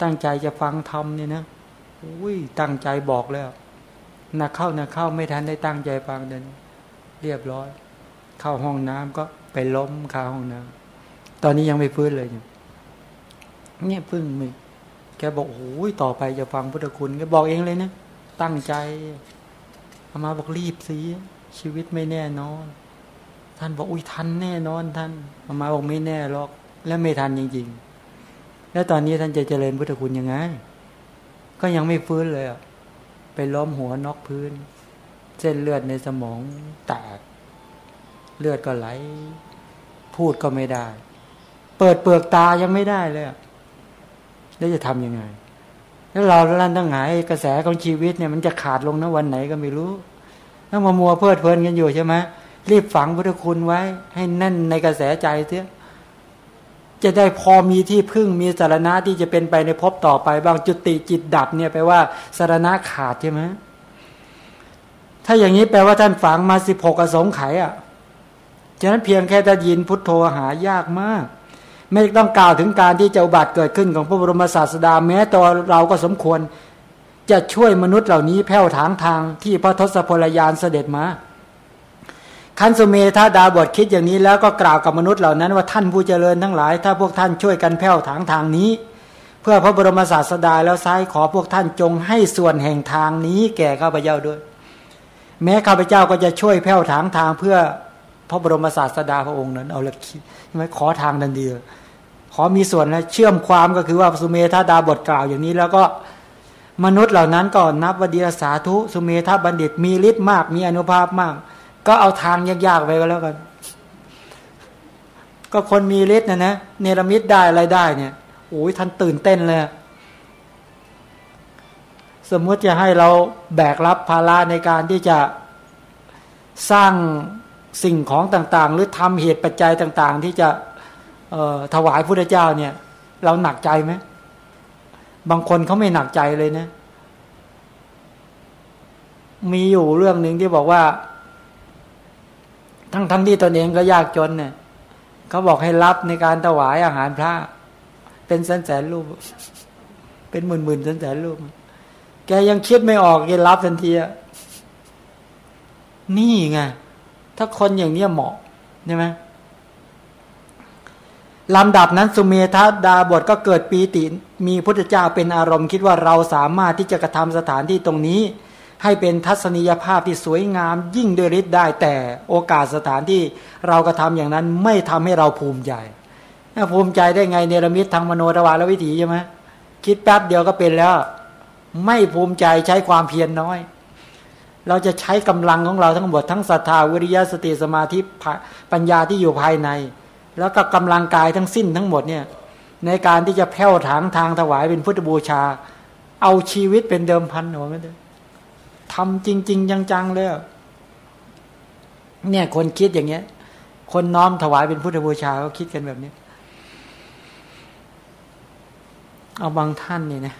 ตั้งใจจะฟังธรรมเนี่ยนะอุ้ยตั้งใจบอกแล้วนักเข้านักเข้าไม่ทันได้ตั้งใจฟังเดินเรียบร้อย เข้าห้องน้ำก็ไปล้มคาห้องน้ำตอนนี้ยังไม่ฟื้นเลยเนี่ยเนี่ยพึ่งมึงแกบอกโอ้ยต่อไปจะฟังพุทธคุณแกบอกเองเลยนะตั้งใจเอามาบอกรีบสิชีวิตไม่แน่นอน ท่านบอกอุ้ยทันแน่นอนท่านมาบอกไม่แน่หรอก และไม่ทันจริง ๆ แล้วตอนนี้ท่านจะเจริญพุทธคุณยังไง ก็ยังไม่ฟื้นเลยอะไปล้มหัวนอกพื้น เส้นเลือดในสมองแตก เลือดก็ไหล พูดก็ไม่ได้ เปิดเปลือกตายังไม่ได้เลยแล้วจะทำยังไง แล้วเราลั่นตั้งหายกระแสของชีวิตเนี่ยมันจะขาดลงนะวันไหนก็ไม่รู้ต้องมามัวเพลิดเพลินกันอยู่ใช่ไหม รีบฝังพุทธคุณไว้ ให้แน่นในกระแสใจเสียจะได้พอมีที่พึ่งมีสารณะที่จะเป็นไปในภพต่อไป บางจุติจิตดับเนี่ยแปลว่าสารณะขาดใช่ไหมถ้าอย่างนี้แปลว่าท่านฝังมาสิบหกอสงไขยอะฉะนั้นเพียงแค่ได้ยินพุทโธหายากมาก ไม่ต้องกล่าวถึงการที่จะอุบัติเกิดขึ้นของพระบรมศาสดาแม้ตัวเราก็สมควร จะช่วยมนุษย์เหล่านี้แผ่วถางทางที่พระทศพลยานเสด็จมา คันสุเมธาดาบทคิดอย่างนี้แล้วก็กล่าวกับมนุษย์เหล่านั้นว่าท่านผู้เจริญทั้งหลาย ถ้าพวกท่านช่วยกันแผ่วทางทางนี้ เพื่อพระบรมศาสดาแล้วซ้ายขอพวกท่านจงให้ส่วนแห่งทางนี้แก่ข้าพเจ้าด้วย แม้ข้าพเจ้าก็จะช่วยแผ่วทางทางเพื่อพระบรมศาสดาพระองค์นั้น เอาละคิดใช่ไหมขอทางดันเดียวขอมีส่วนนะเชื่อมความก็คือว่าสุเมธาดาบทกล่าวอย่างนี้แล้วก็มนุษย์เหล่านั้นก็นับว่าดีสาธุสุเมธาบัณฑิตมีฤทธิ์มากมีอนุภาพมาก ก็เอาทางยากๆไปก็แล้วกัน ก็คนมีฤทธิ์นะนะเนรมิตได้อะไรได้เนี่ยโอ้ยท่านตื่นเต้นเลย สมมติจะให้เราแบกรับภาระในการที่จะสร้างสิ่งของต่าง ๆ หรือทำเหตุปัจจัยต่าง ๆ ที่จะถวายพระเจ้าเนี่ย เราหนักใจไหมบางคนเขาไม่หนักใจเลยนะ มีอยู่เรื่องหนึ่งที่บอกว่า ทั้งทั้งที่ตนเองก็ยากจนเนี่ยเขาบอกให้รับในการถวายอาหารพระ เป็นแสนแสนรูป เป็นหมื่นหมื่นแสนแสนรูป แกยังคิดไม่ออกแกรับทันทีอะนี่ไงถ้าคนอย่างนี้เหมาะใช่ไหมลำดับนั้นสุเมธาดาบทก็เกิดปีติ มีพุทธเจ้าเป็นอารมณ์คิดว่าเราสามารถที่จะกระทำสถานที่ตรงนี้ ให้เป็นทัศนียภาพที่สวยงาม ยิ่งด้วยฤทธิ์ได้ แต่โอกาสสถานที่เรากระทาอย่างนั้นไม่ทำให้เราภูมิใจภูมิใจได้ไงเนรมิตทางมโนทวารและวิถีใช่ไหมคิดแป๊บเดียวก็เป็นแล้ว ไม่ภูมิใจใช้ความเพียรนน้อย เราจะใช้กำลังของเราทั้งหมดทั้งศรัทธาวิริยะสติสมาธิปัญญาที่อยู่ภายใน แล้วก็กำลังกายทั้งสิ้นทั้งหมดเนี่ยในการที่จะแผ่วถางทางถวายเป็นพุทธบูชา เอาชีวิตเป็นเดิมพันหัวไม่ได้ ทำจริง ๆ จังๆเลยเนี่ยคนคิดอย่างเงี้ย คนน้อมถวายเป็นพุทธบูชาเขาคิดกันแบบนี้ เอาบางท่านนี่นะ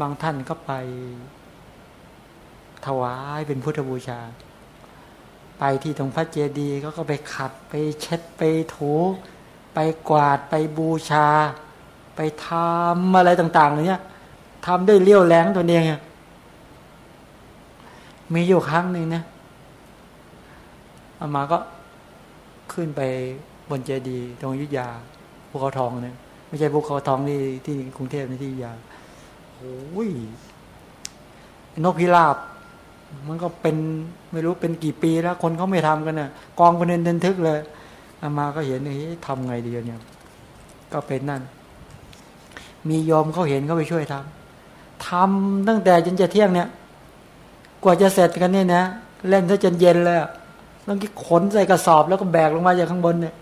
บางท่านก็ไป ถวายเป็นพุทธบูชา ไปที่ตรงพระเจดีย์เขาก็ไปขัดไปเช็ดไปถูไปกวาดไปบูชา ไปทำอะไรต่าง ๆ เนี้ยทำด้วยเลี้ยวแรงตัวเอง มีอยู่ครั้งหนึ่งนะอามาก็ขึ้นไปบนเจดีย์ตรงยุทธยาภูเขาทองเนี่ยไม่ใช่ภูเขาทองที่ที่กรุงเทพในที่ยุธยาโอ้ยนกพิราบ มันก็เป็นไม่รู้เป็นกี่ปีแล้ว คนเขาไม่ทำกันนะ่ะ กองประเด็นเดินทึกเลยอามาก็เห็นนี่ทำไงดีเนี่ย ก็เป็นนั่น มียอมเขาเห็นเขาไปช่วยทำทำตั้งแต่จนจะเที่ยงเนี่ย กว่าจะเสร็จกันเนี่ยนะ เล่นซะจนเย็นเลยต้องขนใส่กระสอบแล้วก็แบกลงมาจากข้างบนเนี่ย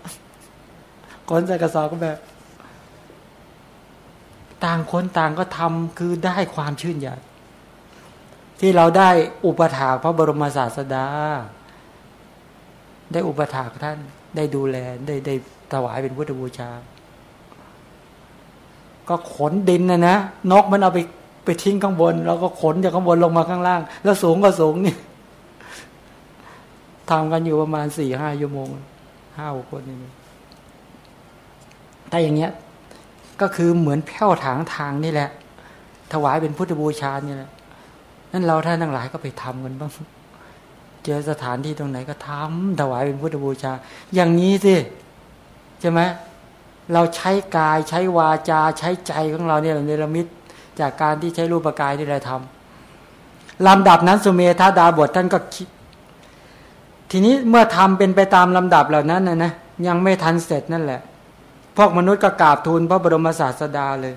ขนใส่กระสอบก็แบกต่างคนต่างก็ทำคือได้ความชื่นใจที่เราได้อุปถากพระบรมศาสดา ได้อุปถากท่านได้ดูแลได้ได้ถวายเป็นพุทธบูชา ก็ขนดินนะนะนกมันเอาไป ไปทิ้งข้างบน แล้วก็ขนจากข้างบนลงมาข้างล่าง แล้วสูงก็สูงนี่ทำกันอยู่ประมาณสี่ห้าชั่วโมงห้าคนนี่ถ้าอย่างเงี้ย ก็คือเหมือนแผ่วถางทางนี่แหละ ถวายเป็นพุทธบูชาเนี่ยแหละนั้นเราท่านทั้งหลายก็ไปทำกันบ้างเจอสถานที่ตรงไหนก็ทำถวายเป็นพุทธบูชา อย่างนี้สิใช่ไหมเราใช้กายใช้วาจาใช้ใจของเราเนี่ยเนรมิต จากการที่ใช้รูปกายที่เราทำลำดับนั้นสุเมธาดาบทท่านก็คิด ทีนี้เมื่อทำเป็นไปตามลำดับเหล่านั้นนะนะยังไม่ทันเสร็จนั่นแหละ พวกมนุษย์ก็กราบทูลพระบรมศาสดาเลย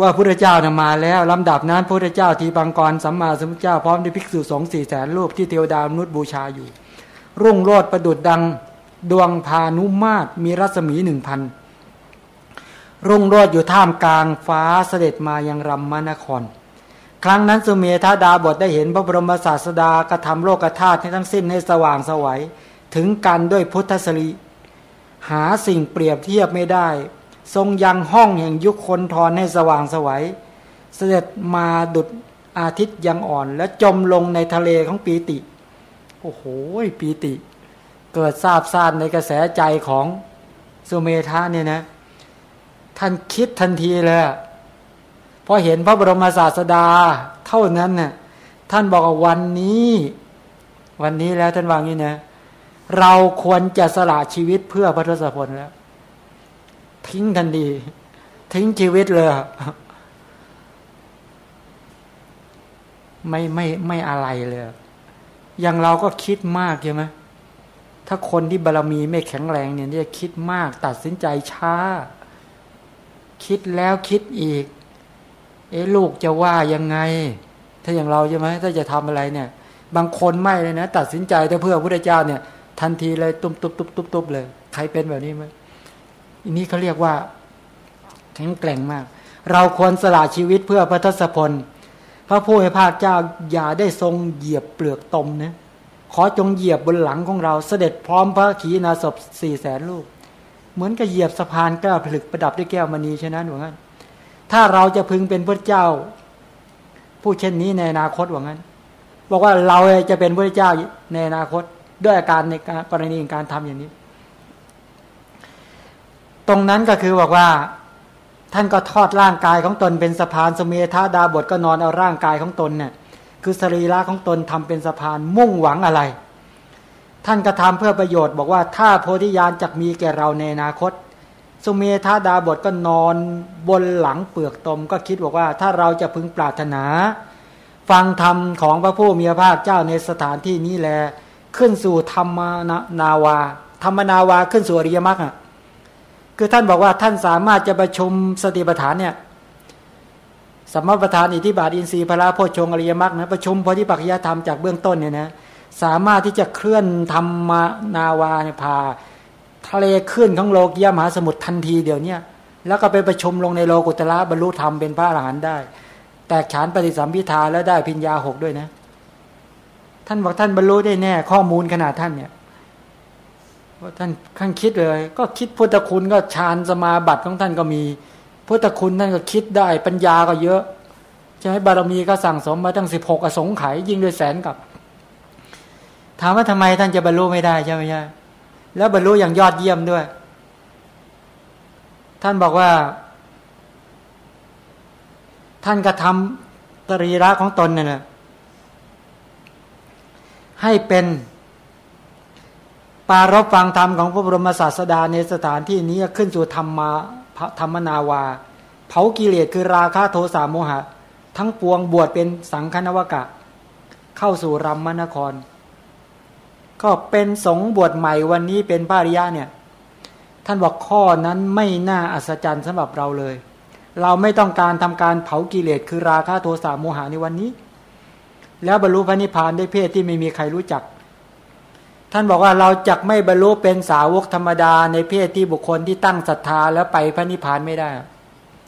ว่าพระเจ้านะมาแล้วลำดับนั้นพระเจ้าทีบังกรสัมมาสัมพุทธเจ้าพร้อมด้วยภิกษุสองสี่แสนรูปที่เทวดามนุษย์บูชาอยู่ รุ่งโรดประดุดดังดวงพานุมาตมีรัศมีหนึ่งพัน รุ่งโรดอยู่ท่ามกลางฟ้าเสด็จมายังรัมมานคร ครั้งนั้นสุเมธาดาบทได้เห็นพระบรมศาสดากระทำโลกธาตุให้ทั้งสิ้นให้สว่างสวัยถึงกันด้วยพุทธสรีหาสิ่งเปรียบเทียบไม่ได้ ทรงยังห้องแห่งยุคคนทอนให้สว่างสวัยเสด็จมาดุดอาทิตย์ยังอ่อน และจมลงในทะเลของปีติ โอ้โหปีติ เกิดทราบซ่านในกระแสใจของสุเมธาเนี่ยนะ ท่านคิดทันทีเลยพอเห็นพระบรมศาสดา เท่านั้นน่ะท่านบอกว่าวันนี้ วันนี้แล้วท่านวางนี้นะ เราควรจะสละชีวิตเพื่อพระทศพลแล้ว ทิ้งทันทีทิ้งชีวิตเลยไม่ไม่ไม่อะไรเลย อย่างเราก็คิดมากใช่ไหมถ้าคนที่บารรมีไม่แข็งแรงเนี่ยจะคิดมากตัดสินใจช้า คิดแล้วคิดอีก เอ๊ลูกจะว่ายังไง ถ้าอย่างเราใช่ไหมถ้าจะทำอะไรเนี่ย บางคนไม่เลยนะ ตัดสินใจแต่เพื่อพระเจ้าเนี่ย ทันทีเลยตุ้มตุ้มตุ้มตุ้มตุ้มเลย ใครเป็นแบบนี้ไหมอันนี้เขาเรียกว่าแข็งแกร่งมาก เราควรสละชีวิตเพื่อพระทศพล พระผู้ให้ภาคเจ้าอย่าได้ทรงเหยียบเปลือกตมนะขอจงเหยียบบนหลังของเราเสด็จพร้อมพระขีณาสพสี่แสนลูก เหมือนกับเหยียบสะพานแก้วผลึกประดับด้วยแก้วมณีฉะนั้นหวังงั้น ถ้าเราจะพึงเป็นพระเจ้า ผู้เช่นนี้ในอนาคตหวังงั้น บอกว่าเราจะเป็นพระเจ้าในอนาคตด้วยอาการในกรณีการทำอย่างนี้ ตรงนั้นก็คือบอกว่า ท่านก็ทอดร่างกายของตนเป็นสะพานสเมธาดาบทก็นอนเอาร่างกายของตนเนี่ยคือสรีระของตนทำเป็นสะพานมุ่งหวังอะไร ท่านกระทาเพื่อประโยชน์บอกว่าถ้าโพธิญาณจะมีแก่เราในอนาคต สุเมธาดาบทก็นอนบนหลังเปลือกตมก็คิดบอกว่าถ้าเราจะพึงปรารถนา ฟังธรรมของพระผู้มีพระภาคเจ้าในสถานที่นี้แล ขึ้นสู่ธรรมนาวา ธรรมนาวาขึ้นสู่อริยมรรคคือท่านบอกว่าท่านสามารถจะประชุมสติปัฏฐานเนี่ยสมมติประธานอิทธิบาทอินทรีย์พระโพชงอริยมรรคนะประชุมพอที่ปัจจยธรรมจากเบื้องต้นเนี่ยนะ สามารถที่จะเคลื่อนธรรมนาวาเนี่ยพาทะเลขึ้นของโลกยมหาสมุทรทันทีเดี๋ยวนี้แล้วก็ไปประชุมลงในโลกุตระบรรลุธรรมเป็นพระอรหันต์ได้ แตกฉานปฏิสัมพิทาแล้วได้พิญญาหกด้วยนะ ท่านบอกท่านบรรลุได้แน่ ข้อมูลขนาดท่านเนี่ยว่าท่านท่านคิดเลย ก็คิดพุทธคุณก็ฌานสมาบัติของท่านก็มี พุทธคุณท่านก็คิดได้ ปัญญาก็เยอะใช่ไหมบารมีก็สั่งสมมาตั้งสิบหกอสงไขยยิ่งด้วยแสนกับ ถามว่าทำไมท่านจะบรรลุไม่ได้ใช่ไหมใช่แล้วบรรลุอย่างยอดเยี่ยมด้วย ท่านบอกว่า ท่านกระทำตรีระของตนเนี่ยให้เป็นปารบฟังธรรมของพระบรมศาสดาในสถานที่นี้ขึ้นสู่ธรรมมาธรรมนาวา เผากิเลสคือราคะโทสะโมหะ ทั้งปวงบวชเป็นสังฆนวกะ เข้าสู่รัมมนคร ก็เป็นสงบวชใหม่วันนี้เป็นพระริยะเนี่ย ท่านบอกข้อนั้นไม่น่าอัศจรรย์สำหรับเราเลย เราไม่ต้องการทำการเผากิเลสคือราคะโทสะโมหะในวันนี้ แล้วบรรลุพระนิพพานได้เพศที่ไม่มีใครรู้จัก ท่านบอกว่าเราจะไม่บรรลุเป็นสาวกธรรมดาในเพศที่บุคคลที่ตั้งศรัทธาแล้วไปพระนิพพานไม่ได้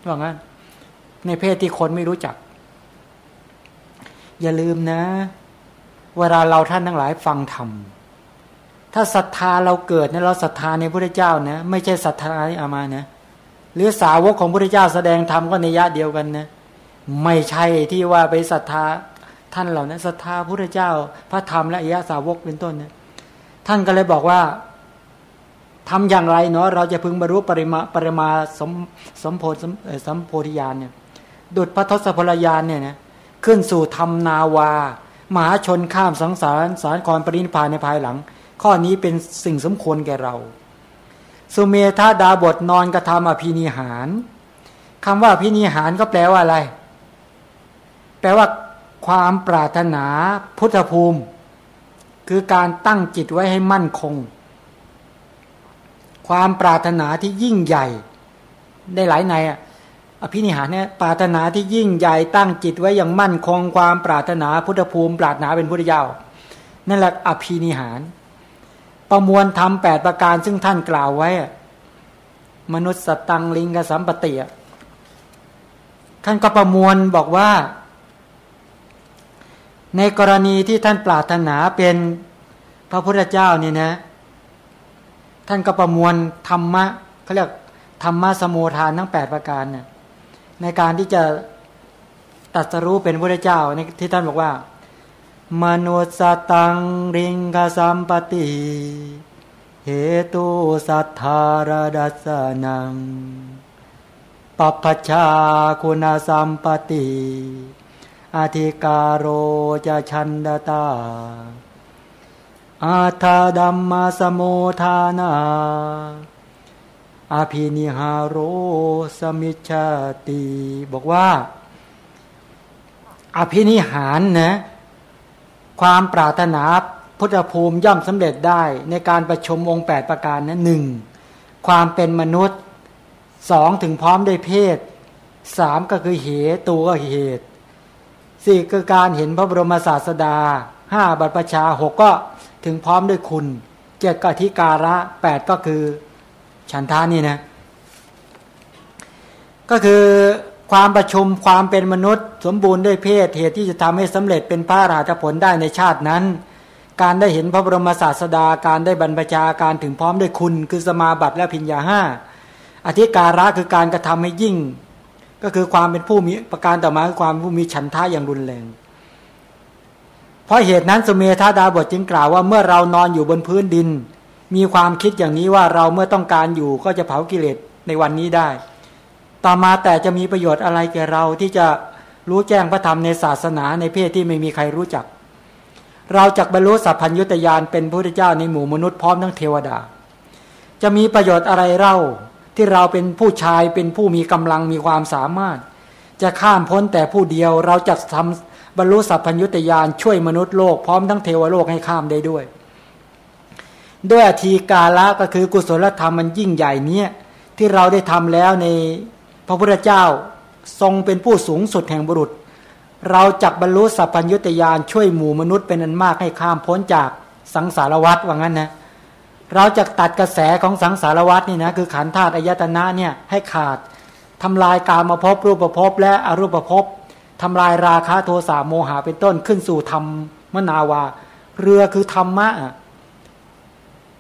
ว่างั้น ในเพศที่คนไม่รู้จัก อย่าลืมนะ เวลาเราท่านทั้งหลายฟังธรรม ถ้าศรัทธาเราเกิดเนี่ยเราศรัทธาในพระเจ้านะไม่ใช่ศรัทธาอามานะหรือสาวกของพระเจ้าแสดงธรรมก็ในยะเดียวกันนะไม่ใช่ที่ว่าไปศรัทธาท่านเหล่านั้นศรัทธาพระเจ้า พระธรรมและอริยสาวกเป็นต้นเนี่ยท่านก็เลยบอกว่าทำอย่างไรเนาะเราจะพึงบรรลุปริมาปริมาสมสมโพธิสมโพธิญาณเนี่ยดุจพระทศพลยานเนี่ยนะขึ้นสู่ธรรมนาวา มหาชนข้ามสังสารสารครปรินิพานในภายหลัง ข้อนี้เป็นสิ่งสมควรแก่เรา สุเมธาดาบทนอนกระทำอภินิหารคำว่าอภินิหารก็แปลว่าอะไร แปลว่าความปรารถนาพุทธภูมิ คือการตั้งจิตไว้ให้มั่นคง ความปรารถนาที่ยิ่งใหญ่ได้หลายในอะอภินิหารเนี่ยปรารถนาที่ยิ่งใหญ่ตั้งจิตไว้อย่างมั่นคงความปรารถนาพุทธภูมิ ปรารถนาเป็นพุทธเจ้านั่นแหละอภินิหาร ประมวลทำแปดประการซึ่งท่านกล่าวไว้ มนุษย์สตังลิงกสัมปติท่านก็ประมวลบอกว่า ในกรณีที่ท่านปรารถนาเป็นพระพุทธเจ้านี่นะ ท่านก็ประมวลธรรมะเขาเรียกธรรมะสมุทานทั้งแปดประการเนี่ยในการที่จะตัดสรู้เป็นพระเจ้าในที่ท่านบอกว่า มนุษสตังริงกสัมปติ เหตุสัทธารดัสนังปัปชาคุณสัมปติอธิการโรจะชันดตา อาธาดัมมาสโมทานาอาภินิหารโรสมิชาติ บอกว่าอภินิหารนะ ความปรารถนาพุทธภูมิย่อมสำเร็จได้ในการประชุมองค์ 8 ประการนั้นหนึ่งความเป็นมนุษย์สองถึงพร้อมด้วยเพศสามก็คือเหตุตัวเหตุสี่คือการเห็นพระบรมศาสดาห้าบัพชาหกก็ถึงพร้อมด้วยคุณเจ็ดก็ธิการะแปดก็คือฉันทานี่นะ ก็คือ ความประชุมความเป็นมนุษย์ สมบูรณ์ด้วยเพศเหตุที่จะทำให้สำเร็จเป็นพระราชผลได้ในชาตินั้น การได้เห็นพระบรมศาสดาการได้บรรพชาการถึงพร้อมด้วยคุณ คือสมาบัติและพิญญาห้าอธิการะคือการกระทำให้ยิ่ง ก็คือความเป็นผู้มีประการต่อมาคือความผู้มีฉันทะอย่างรุนแรงเพราะเหตุนั้นสุเมธาดาบทจึงกล่าวว่าเมื่อเรานอนอยู่บนพื้นดิน มีความคิดอย่างนี้ว่าเราเมื่อต้องการอยู่ก็จะเผากิเลสในวันนี้ได้ ต่อมาแต่จะมีประโยชน์อะไรแก่เราที่จะรู้แจ้งพระธรรมในศาสนาในเพศที่ไม่มีใครรู้จัก เราจักบรรลุสัพพัญญุตยานเป็นพระพุทธเจ้าในหมู่มนุษย์พร้อมทั้งเทวดา จะมีประโยชน์อะไรเล่าที่เราเป็นผู้ชายเป็นผู้มีกำลังมีความสามารถ จะข้ามพ้นแต่ผู้เดียวเราจะทำบรรลุสัพพัญญุตยานช่วยมนุษย์โลกพร้อมทั้งเทวโลกให้ข้ามได้ด้วย ด้วยอธีกาละก็คือกุศลธรรมมันยิ่งใหญ่เนี้ยที่เราได้ทำแล้วใน ระพุทธเจ้าทรงเป็นผู้สูงสุดแห่งบุรุษ เราจักบรรลุสัพพัญญุตยานช่วยหมู่มนุษย์เป็นอันมากให้ข้ามพ้นจากสังสารวัฏว่างั้นนะเราจะตัดกระแสของสังสารวัฏนี่นะคือขันธาตุอายตนะเนี่ยให้ขาดทำลายกามาพบรูปภพและอรูปภพทำลายราคะโทสะโมหะเป็นต้นขึ้นสู่ธรรมมนาวา เรือคือธรรมะ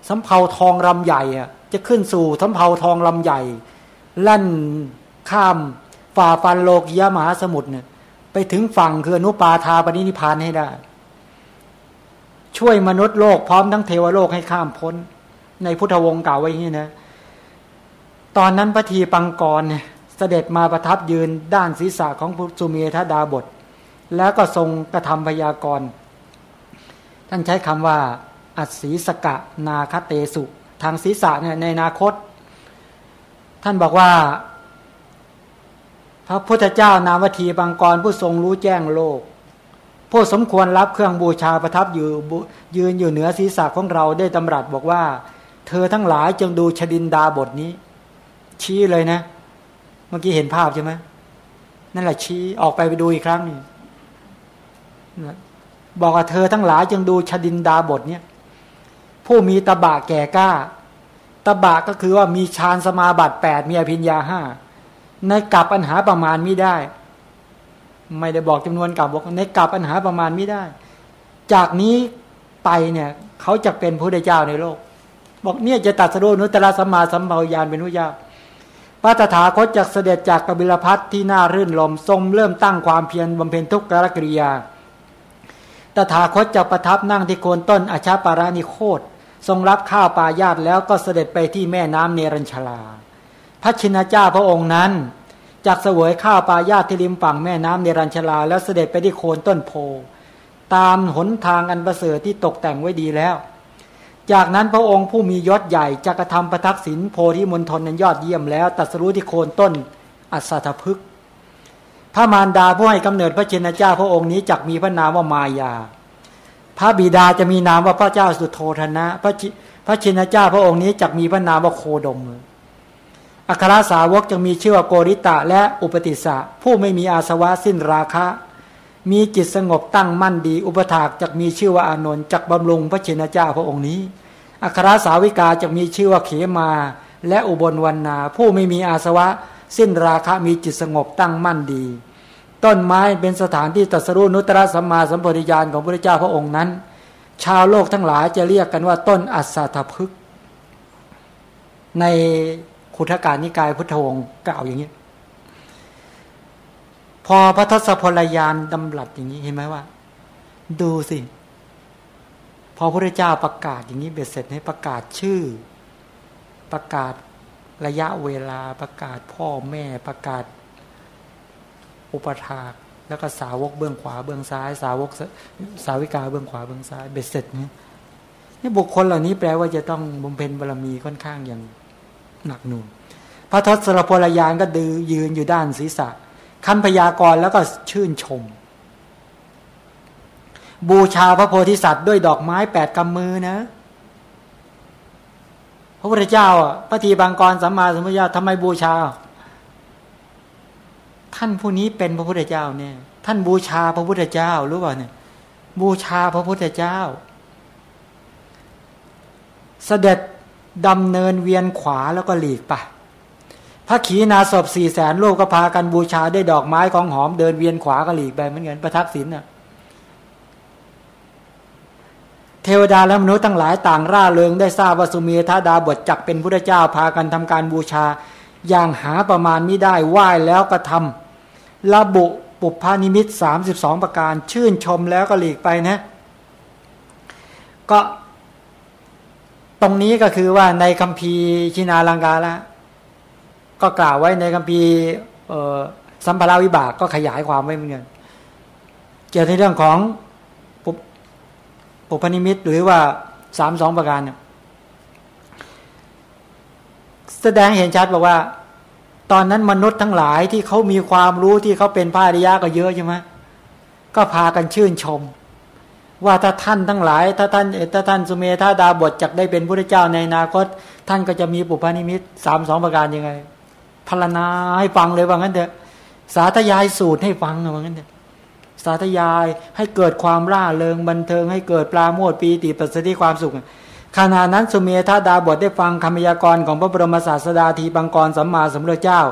สำเภาทองลำใหญ่อะจะขึ้นสู่สำเภาทองลำใหญ่ลั่น ข้ามฝ่าฟันโลกยะมหาสมุทรเนี่ย ไปถึงฝั่งคืออนุปาทาปณินิพานให้ได้ ช่วยมนุษย์โลกพร้อมทั้งเทวโลกให้ข้ามพ้น ในพุทธวงศ์กล่าวไว้อย่างนี้นะ ตอนนั้นพระทีปังกรเนี่ยเสด็จมาประทับยืนด้านศีรษะของพุสุเมธดาบท แล้วก็ทรงกระทำพยากรณ์ท่านใช้คำว่า อัศีสกะนาคเตสุ ทางศีรษะเนี่ยในอนาคต ท่านบอกว่า พระพุทธเจ้านามวทีปังกรผู้ทรงรู้แจ้งโลก ผู้สมควรรับเครื่องบูชาประทับอยู่ยืนอยู่เหนือศีรษะของเราได้ตำรัสบอกว่า เธอทั้งหลายจงดูชดินดาบทนี้ ชี้เลยนะ เมื่อกี้เห็นภาพใช่ไหมนั่นแหละชี้ออกไปไปดูอีกครั้งนี่บอกว่าเธอทั้งหลายจงดูชดินดาบทเนี้ยผู้มีตบะแก่กล้าตบะก็คือว่ามีฌานสมาบัติแปดมีอภิญญาห้า ในกลับปัญหาประมาณไม่ได้ ไม่ได้บอกจำนวนกลับบอกในกลับปัญหาประมาณไม่ได้ จากนี้ไปเนี่ยเขาจะเป็นพระเจ้าในโลก บอกเนี่ยจะตัดสรุนุตตะสัมมาสัมภวยานเป็นผู้ยาพระตถาคตจากเสด็จจากกบิลพัทที่น่ารื่นลมทรงเริ่มตั้งความเพียรบำเพ็ญทุกขกิริยา ตถาคตจะประทับนั่งที่โคนต้นอาชาปารานิโคตทรงรับข้าวปลายาตแล้วก็เสด็จไปที่แม่น้ำเนรัญชลา พระชินเจ้าพระองค์นั้นจากเสวยข้าวปลายาตที่ริมฝั่งแม่น้ำเนรัญชลา แล้วเสด็จไปที่โคนต้นโพ ตามหนทางอันประเสริฐที่ตกแต่งไว้ดีแล้ว จากนั้นพระองค์ผู้มียศใหญ่จะกระทำประทักษิณโพธิมณฑลนั้นยอดเยี่ยมแล้วตัดสรู้ที่โคนต้นอัศทพฤกพระมารดาผู้ให้กำเนิดพระเชนเจ้าพระองค์นี้จักมีพระนามว่ามายา พระบิดาจะมีนามว่าพระเจ้าสุโธธนะ พระพระเชนเจ้าพระองค์นี้จักมีพระนามว่าโคดม อัครสาวกจะมีชื่อว่าโกริตะและอุปติสะผู้ไม่มีอาสวะสิ้นราคะ มีจิตสงบตั้งมั่นดี อุปถากจะมีชื่อว่าอานนท์จักบำรุงพระเชนเจ้าพระองค์นี้ อัครสาวิกาจะมีชื่อว่าเขมา และอุบลวันนา ผู้ไม่มีอาสวะ สิ้นราคะมีจิตสงบตั้งมั่นดี ต้นไม้เป็นสถานที่ตรัสรู้นุตตรสัมมาสัมปวิญาณของพระเจ้าพระองค์นั้น ชาวโลกทั้งหลายจะเรียกกันว่าต้นอัศทพฤกษ์ใน ขุทการนิกายพุทธวงศ์กล่าวอย่างนี้ พอพระทศพลยานดำหลัดอย่างนี้เห็นไหมว่า ดูสิ พอพระเจ้าประกาศอย่างนี้เบ็ดเสร็จให้ประกาศชื่อ ประกาศระยะเวลาประกาศพ่อแม่ประกาศ อุปถากแล้วก็สาวกเบื้องขวาเบื้องซ้าย สาวกสาวิกาเบื้องขวาเบื้องซ้ายเบ็ดเสร็จนี่นี่บุคคลเหล่านี้แปลว่าจะต้องบำเพ็ญบารมีค่อนข้างอย่าง หนักหน่วงพระทศพลยานก็ดือยืนอยู่ด้านศีรษะคันพยากรแล้วก็ชื่นชม บูชาพระโพธิสัตว์ด้วยดอกไม้แปดกำมือนะ พระพุทธเจ้าอะพระทีบางกรสัมมาสัมพุทธเจ้าทำไมบูชา ท่านผู้นี้เป็นพระพุทธเจ้าเนี่ย ท่านบูชาพระพุทธเจ้ารู้เปล่าเนี่ย บูชาพระพุทธเจ้า เสด็จ ดำเนินเวียนขวาแล้วก็หลีกไปพระขีณาสพสี่แสนโลกก็พากันบูชาได้ดอกไม้ของหอมเดินเวียนขวาก็หลีกไปเหมือนกันประทักษิณน่ะเทวดาและมนุษย์ทั้งหลายต่างร่าเริงได้ทราบว่าสุเมธาดาบทจักเป็นพระเจ้าพากันทำการบูชา อย่างหาประมาณไม่ได้ไหว้แล้วก็ทำระบุปุพานิมิตสามสิบสองประการ ชื่นชมแล้วก็หลีกไปนะ ก็ ตรงนี้ก็คือว่าในคัมภีร์ชินาลังกาละก็กล่าวไว้ในคัมภีร์สัมภาระวิบากก็ขยายความไว้เหมือนกันเกี่ยวในเรื่องของปุพนิมิตหรือว่าสามสองประการเนี่ยแสดงเห็นชัดบอกว่า ตอนนั้นมนุษย์ทั้งหลายที่เขามีความรู้ที่เขาเป็นพระอริยะก็เยอะใช่ไหมก็พากันชื่นชม ว่าถ้าท่านทั้งหลาย ถ้าท่านถ้าท่านสุเมธาดาบทจักได้เป็นพระเจ้าในอนาคต ท่านก็จะมีปุพนิมิตสามสองประการยังไงพรรณนาให้ฟังเลยว่างั้นเถอะสาธยายสูตรให้ฟังว่างั้นเถอะสาธยายให้เกิดความร่าเริงบันเทิง ให้เกิดปลาโมดปีติปัสสติความสุขขณะนั้นสุเมธาดาบทได้ฟังคำพยากรณ์ของพระบรมศาสดาทีบังกรสัมมาสัมพุทธเจ้า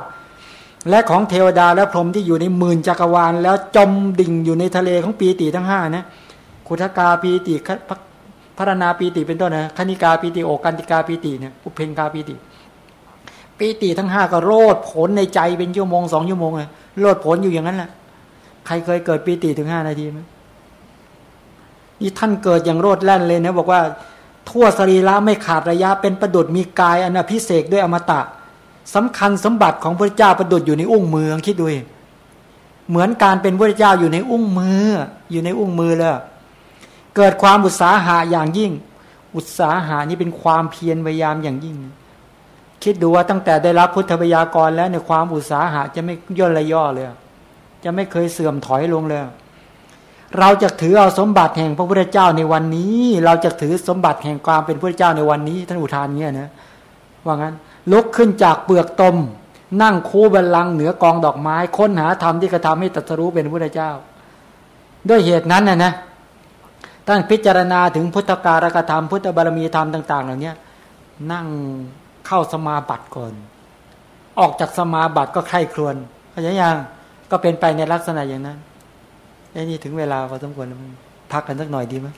และของเทวดาและพรหมที่อยู่ในหมื่นจักรวาล แล้วจมดิ่งอยู่ในทะเลของปีติทั้งห้านะ คุทกาปีติพระนาปีติเป็นต้นนะคณิกาปีติโอกันติกาปีติเนี่ยอุเพงกาปีติ ปีติทั้งห้าก็โรดผลในใจเป็นชั่วโมงสองชั่วโมงเลยโรดผลอยู่อย่างนั้นแหละใครเคยเกิดปีติถึงห้านาทีไหมนี่ท่านเกิดอย่างโรดแล่นเลยนะบอกว่า ทั่วสรีระไม่ขาดระยะเป็นประดุดมีกายอนาพิเศษด้วยอมตะสำคัญสมบัติของพระเจ้าประดุดอยู่ในอุ้งมือคิดดูเหมือนการเป็นพระเจ้าอยู่ในอุ้งมือ อยู่ในอุ้งมือเลย เกิดความอุตสาหะอย่างยิ่ง อุตสาหะนี่เป็นความเพียรพยายามอย่างยิ่ง คิดดูว่าตั้งแต่ได้รับพุทธบยากรแล้วในความอุตสาหะจะไม่ย่นระย่อเลย จะไม่เคยเสื่อมถอยลงเลยเราจะถือเอาสมบัติแห่งพระพุทธเจ้าในวันนี้ เราจะถือสมบัติแห่งความเป็นพระเจ้าในวันนี้ท่านอุทานเงี้ยนะว่างั้นลุกขึ้นจากเปลือกตม นั่งคู่บัลลังเหนือกองดอกไม้ ค้นหาธรรมที่กระทำให้ตรัสรู้เป็นพระพุทธเจ้า ด้วยเหตุนั้นนะนะ ท่านพิจารณาถึงพุทธการกธรรมพุทธบารมีธรรมต่าง ๆ เหล่านี้นั่งเข้าสมาบัติก่อน ออกจากสมาบัติก็ไข้ครวนเข้าใจยังก็เป็นไปในลักษณะอย่างนั้นไอ้นี่ถึงเวลาพอสมควรพักกันสักหน่อยดีไหม